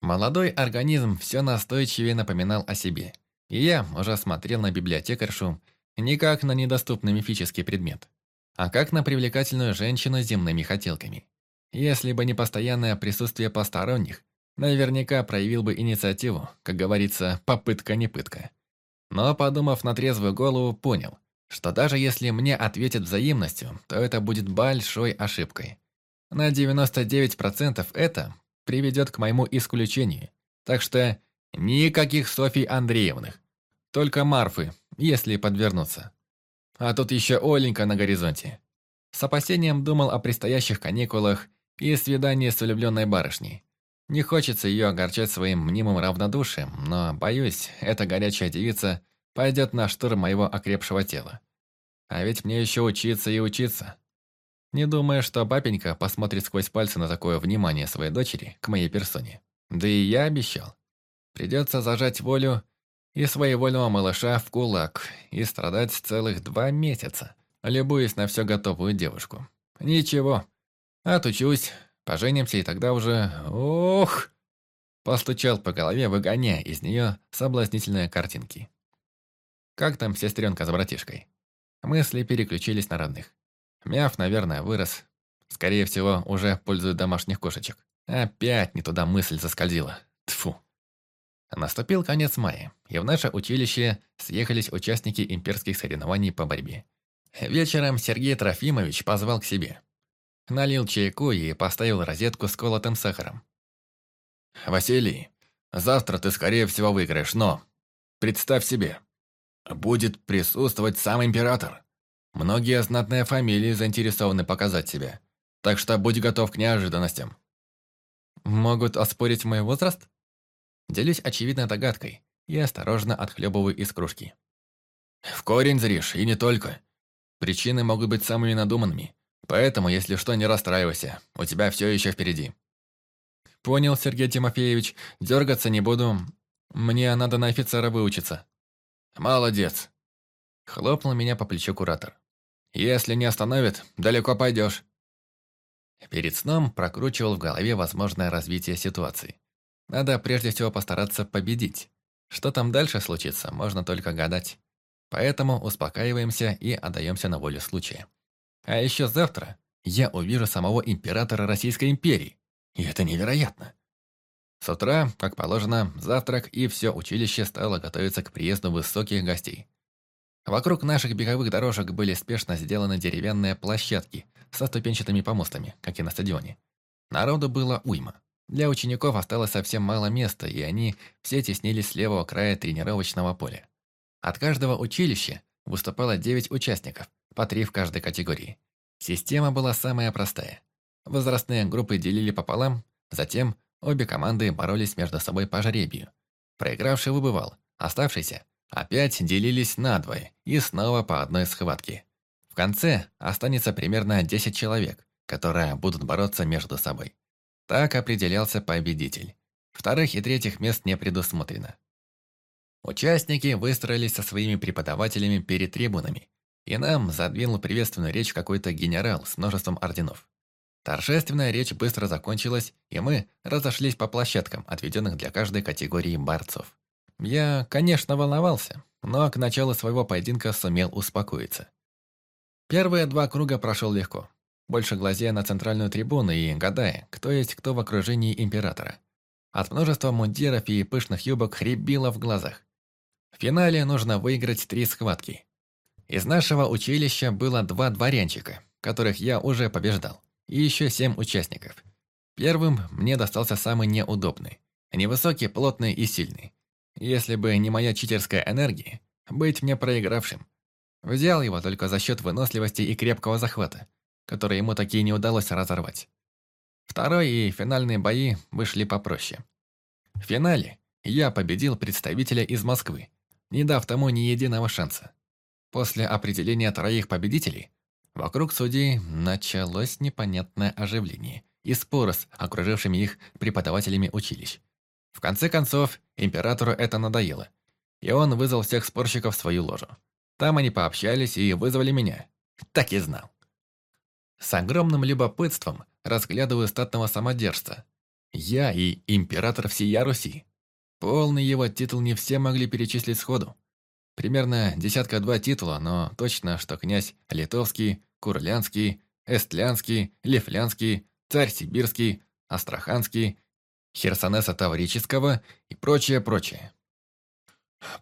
Молодой организм все настойчивее напоминал о себе, и я уже смотрел на библиотекаршу не как на недоступный мифический предмет, а как на привлекательную женщину с земными хотелками. Если бы не постоянное присутствие посторонних, наверняка проявил бы инициативу, как говорится, попытка не пытка. Но, подумав на трезвую голову, понял, что даже если мне ответят взаимностью, то это будет большой ошибкой. На 99% это приведет к моему исключению. Так что никаких Софий Андреевных. Только Марфы, если подвернуться. А тут еще Оленька на горизонте. С опасением думал о предстоящих каникулах и свидании с влюбленной барышней. Не хочется ее огорчать своим мнимым равнодушием, но, боюсь, эта горячая девица пойдет на штурм моего окрепшего тела. А ведь мне еще учиться и учиться. Не думаю, что папенька посмотрит сквозь пальцы на такое внимание своей дочери к моей персоне. Да и я обещал. Придется зажать волю и своевольного малыша в кулак и страдать целых два месяца, любуясь на все готовую девушку. Ничего, отучусь, поженимся, и тогда уже... Ох! Постучал по голове, выгоняя из нее соблазнительные картинки. Как там сестренка с братишкой? Мысли переключились на родных. Мяв, наверное, вырос. Скорее всего, уже пользует домашних кошечек. Опять не туда мысль заскользила. Тфу. Наступил конец мая, и в наше училище съехались участники имперских соревнований по борьбе. Вечером Сергей Трофимович позвал к себе. Налил чайку и поставил розетку с колотым сахаром. «Василий, завтра ты, скорее всего, выиграешь, но... Представь себе, будет присутствовать сам император. Многие знатные фамилии заинтересованы показать себя, так что будь готов к неожиданностям». «Могут оспорить мой возраст?» Делюсь очевидной догадкой и осторожно отхлебываю из кружки. «В корень зришь, и не только. Причины могут быть самыми надуманными, поэтому, если что, не расстраивайся, у тебя все еще впереди». «Понял, Сергей Тимофеевич, дергаться не буду. Мне надо на офицера выучиться». «Молодец!» Хлопнул меня по плечу куратор. «Если не остановит, далеко пойдешь». Перед сном прокручивал в голове возможное развитие ситуации. Надо прежде всего постараться победить. Что там дальше случится, можно только гадать. Поэтому успокаиваемся и отдаемся на волю случая. А еще завтра я увижу самого императора Российской империи. И это невероятно. С утра, как положено, завтрак и все училище стало готовиться к приезду высоких гостей. Вокруг наших беговых дорожек были спешно сделаны деревянные площадки со ступенчатыми помостами, как и на стадионе. Народу было уйма. Для учеников осталось совсем мало места, и они все теснились с левого края тренировочного поля. От каждого училища выступало 9 участников, по 3 в каждой категории. Система была самая простая. Возрастные группы делили пополам, затем обе команды боролись между собой по жребию. Проигравший выбывал, оставшиеся опять делились надвое и снова по одной схватке. В конце останется примерно 10 человек, которые будут бороться между собой. Так определялся победитель. Вторых и третьих мест не предусмотрено. Участники выстроились со своими преподавателями перед трибунами, и нам задвинул приветственную речь какой-то генерал с множеством орденов. Торжественная речь быстро закончилась, и мы разошлись по площадкам, отведенных для каждой категории борцов. Я, конечно, волновался, но к началу своего поединка сумел успокоиться. Первые два круга прошел легко больше глазея на центральную трибуну и гадая, кто есть кто в окружении императора. От множества мундиров и пышных юбок хребило в глазах. В финале нужно выиграть три схватки. Из нашего училища было два дворянчика, которых я уже побеждал, и еще семь участников. Первым мне достался самый неудобный. Невысокий, плотный и сильный. Если бы не моя читерская энергия, быть мне проигравшим. Взял его только за счет выносливости и крепкого захвата которые ему такие не удалось разорвать. Второй и финальные бои вышли попроще. В финале я победил представителя из Москвы, не дав тому ни единого шанса. После определения троих победителей вокруг судей началось непонятное оживление и споры с окружившими их преподавателями училищ. В конце концов, императору это надоело, и он вызвал всех спорщиков в свою ложу. Там они пообщались и вызвали меня. Так и знал. С огромным любопытством разглядываю статного самодержца. Я и император всея Руси. Полный его титул не все могли перечислить сходу. Примерно десятка-два титула, но точно, что князь Литовский, Курлянский, Эстлянский, Лифлянский, царь Сибирский, Астраханский, Херсонеса Таврического и прочее-прочее.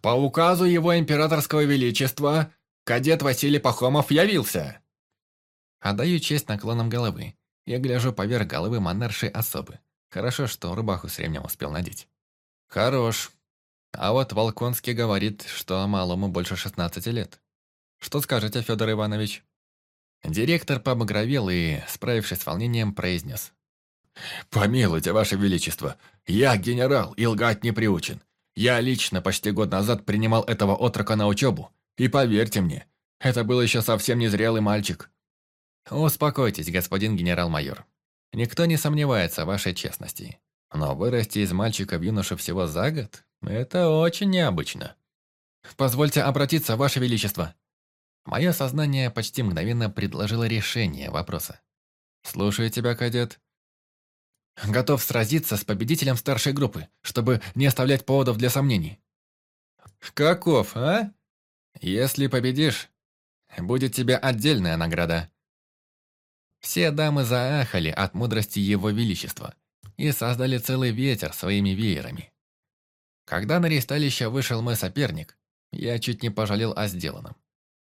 «По указу его императорского величества, кадет Василий Пахомов явился!» Отдаю честь наклоном головы. Я гляжу поверх головы монаршей особы. Хорошо, что рубаху с ремнем успел надеть. Хорош. А вот Волконский говорит, что малому больше 16 лет. Что скажете, Федор Иванович? Директор побагровел и, справившись с волнением, произнес. «Помилуйте, Ваше Величество, я генерал и лгать не приучен. Я лично почти год назад принимал этого отрока на учебу, и поверьте мне, это был еще совсем незрелый мальчик. «Успокойтесь, господин генерал-майор. Никто не сомневается в вашей честности. Но вырасти из мальчика в юношу всего за год – это очень необычно. Позвольте обратиться, ваше величество». Мое сознание почти мгновенно предложило решение вопроса. «Слушаю тебя, кадет». «Готов сразиться с победителем старшей группы, чтобы не оставлять поводов для сомнений». «Каков, а?» «Если победишь, будет тебе отдельная награда», все дамы заахали от мудрости Его Величества и создали целый ветер своими веерами. Когда на рейсталище вышел мой соперник, я чуть не пожалел о сделанном.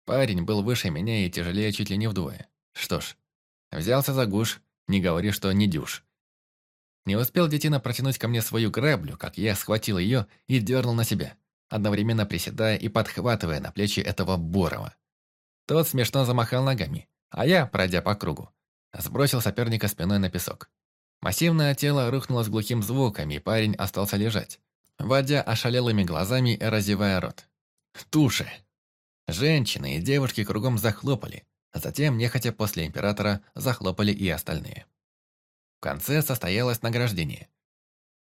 Парень был выше меня и тяжелее чуть ли не вдвое. Что ж, Взялся за гуш, не говори, что не дюш. Не успел детина протянуть ко мне свою граблю, как я схватил ее и дернул на себя, одновременно приседая и подхватывая на плечи этого Борова. Тот смешно замахал ногами, а я, пройдя по кругу, сбросил соперника спиной на песок. Массивное тело рухнуло с глухим звуком, и парень остался лежать, водя ошалелыми глазами и разевая рот. Туши! Женщины и девушки кругом захлопали, а затем, нехотя после императора, захлопали и остальные. В конце состоялось награждение.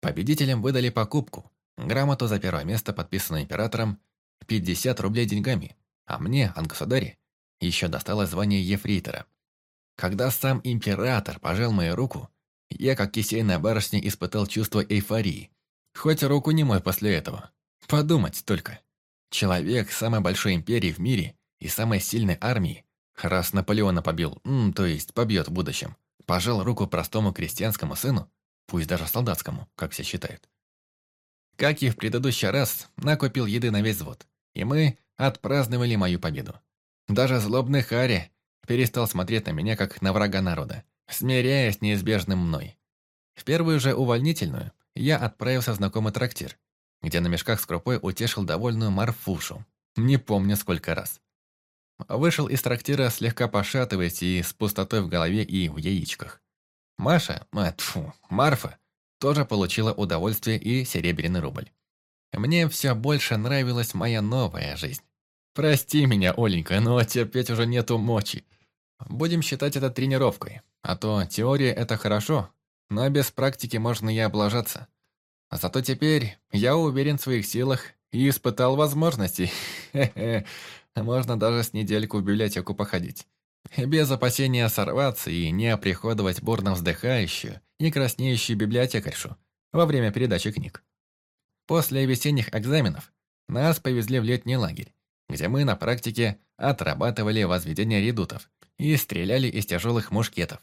Победителям выдали покупку, грамоту за первое место, подписанную императором, 50 рублей деньгами, а мне, от государя, еще досталось звание ефрейтора. Когда сам император пожал мою руку, я, как кисейная барышня, испытал чувство эйфории. Хоть руку не мой после этого. Подумать только. Человек самой большой империи в мире и самой сильной армии Раз Наполеона побил, м, то есть побьет в будущем, пожал руку простому крестьянскому сыну, пусть даже солдатскому, как все считают. Как и в предыдущий раз, накупил еды на весь взвод, и мы отпраздновали мою победу. Даже злобный Харри перестал смотреть на меня, как на врага народа, смиряясь неизбежным мной. В первую же увольнительную я отправился в знакомый трактир, где на мешках с крупой утешил довольную Марфушу, не помню сколько раз. Вышел из трактира, слегка пошатываясь и с пустотой в голове и в яичках. Маша, а, тьфу, Марфа, тоже получила удовольствие и серебряный рубль. Мне все больше нравилась моя новая жизнь. Прости меня, Оленька, но терпеть уже нету мочи. Будем считать это тренировкой. А то теория – это хорошо, но без практики можно и облажаться. Зато теперь я уверен в своих силах и испытал возможности. Можно даже с недельку в библиотеку походить. Без опасения сорваться и не оприходовать бурно вздыхающую и краснеющую библиотекаршу во время передачи книг. После весенних экзаменов нас повезли в летний лагерь, где мы на практике отрабатывали возведение редутов и стреляли из тяжелых мушкетов.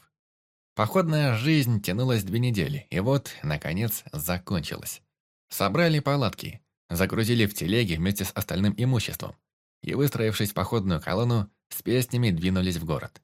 Походная жизнь тянулась две недели, и вот, наконец, закончилась. Собрали палатки, загрузили в телеги вместе с остальным имуществом, и, выстроившись в походную колонну, с песнями двинулись в город.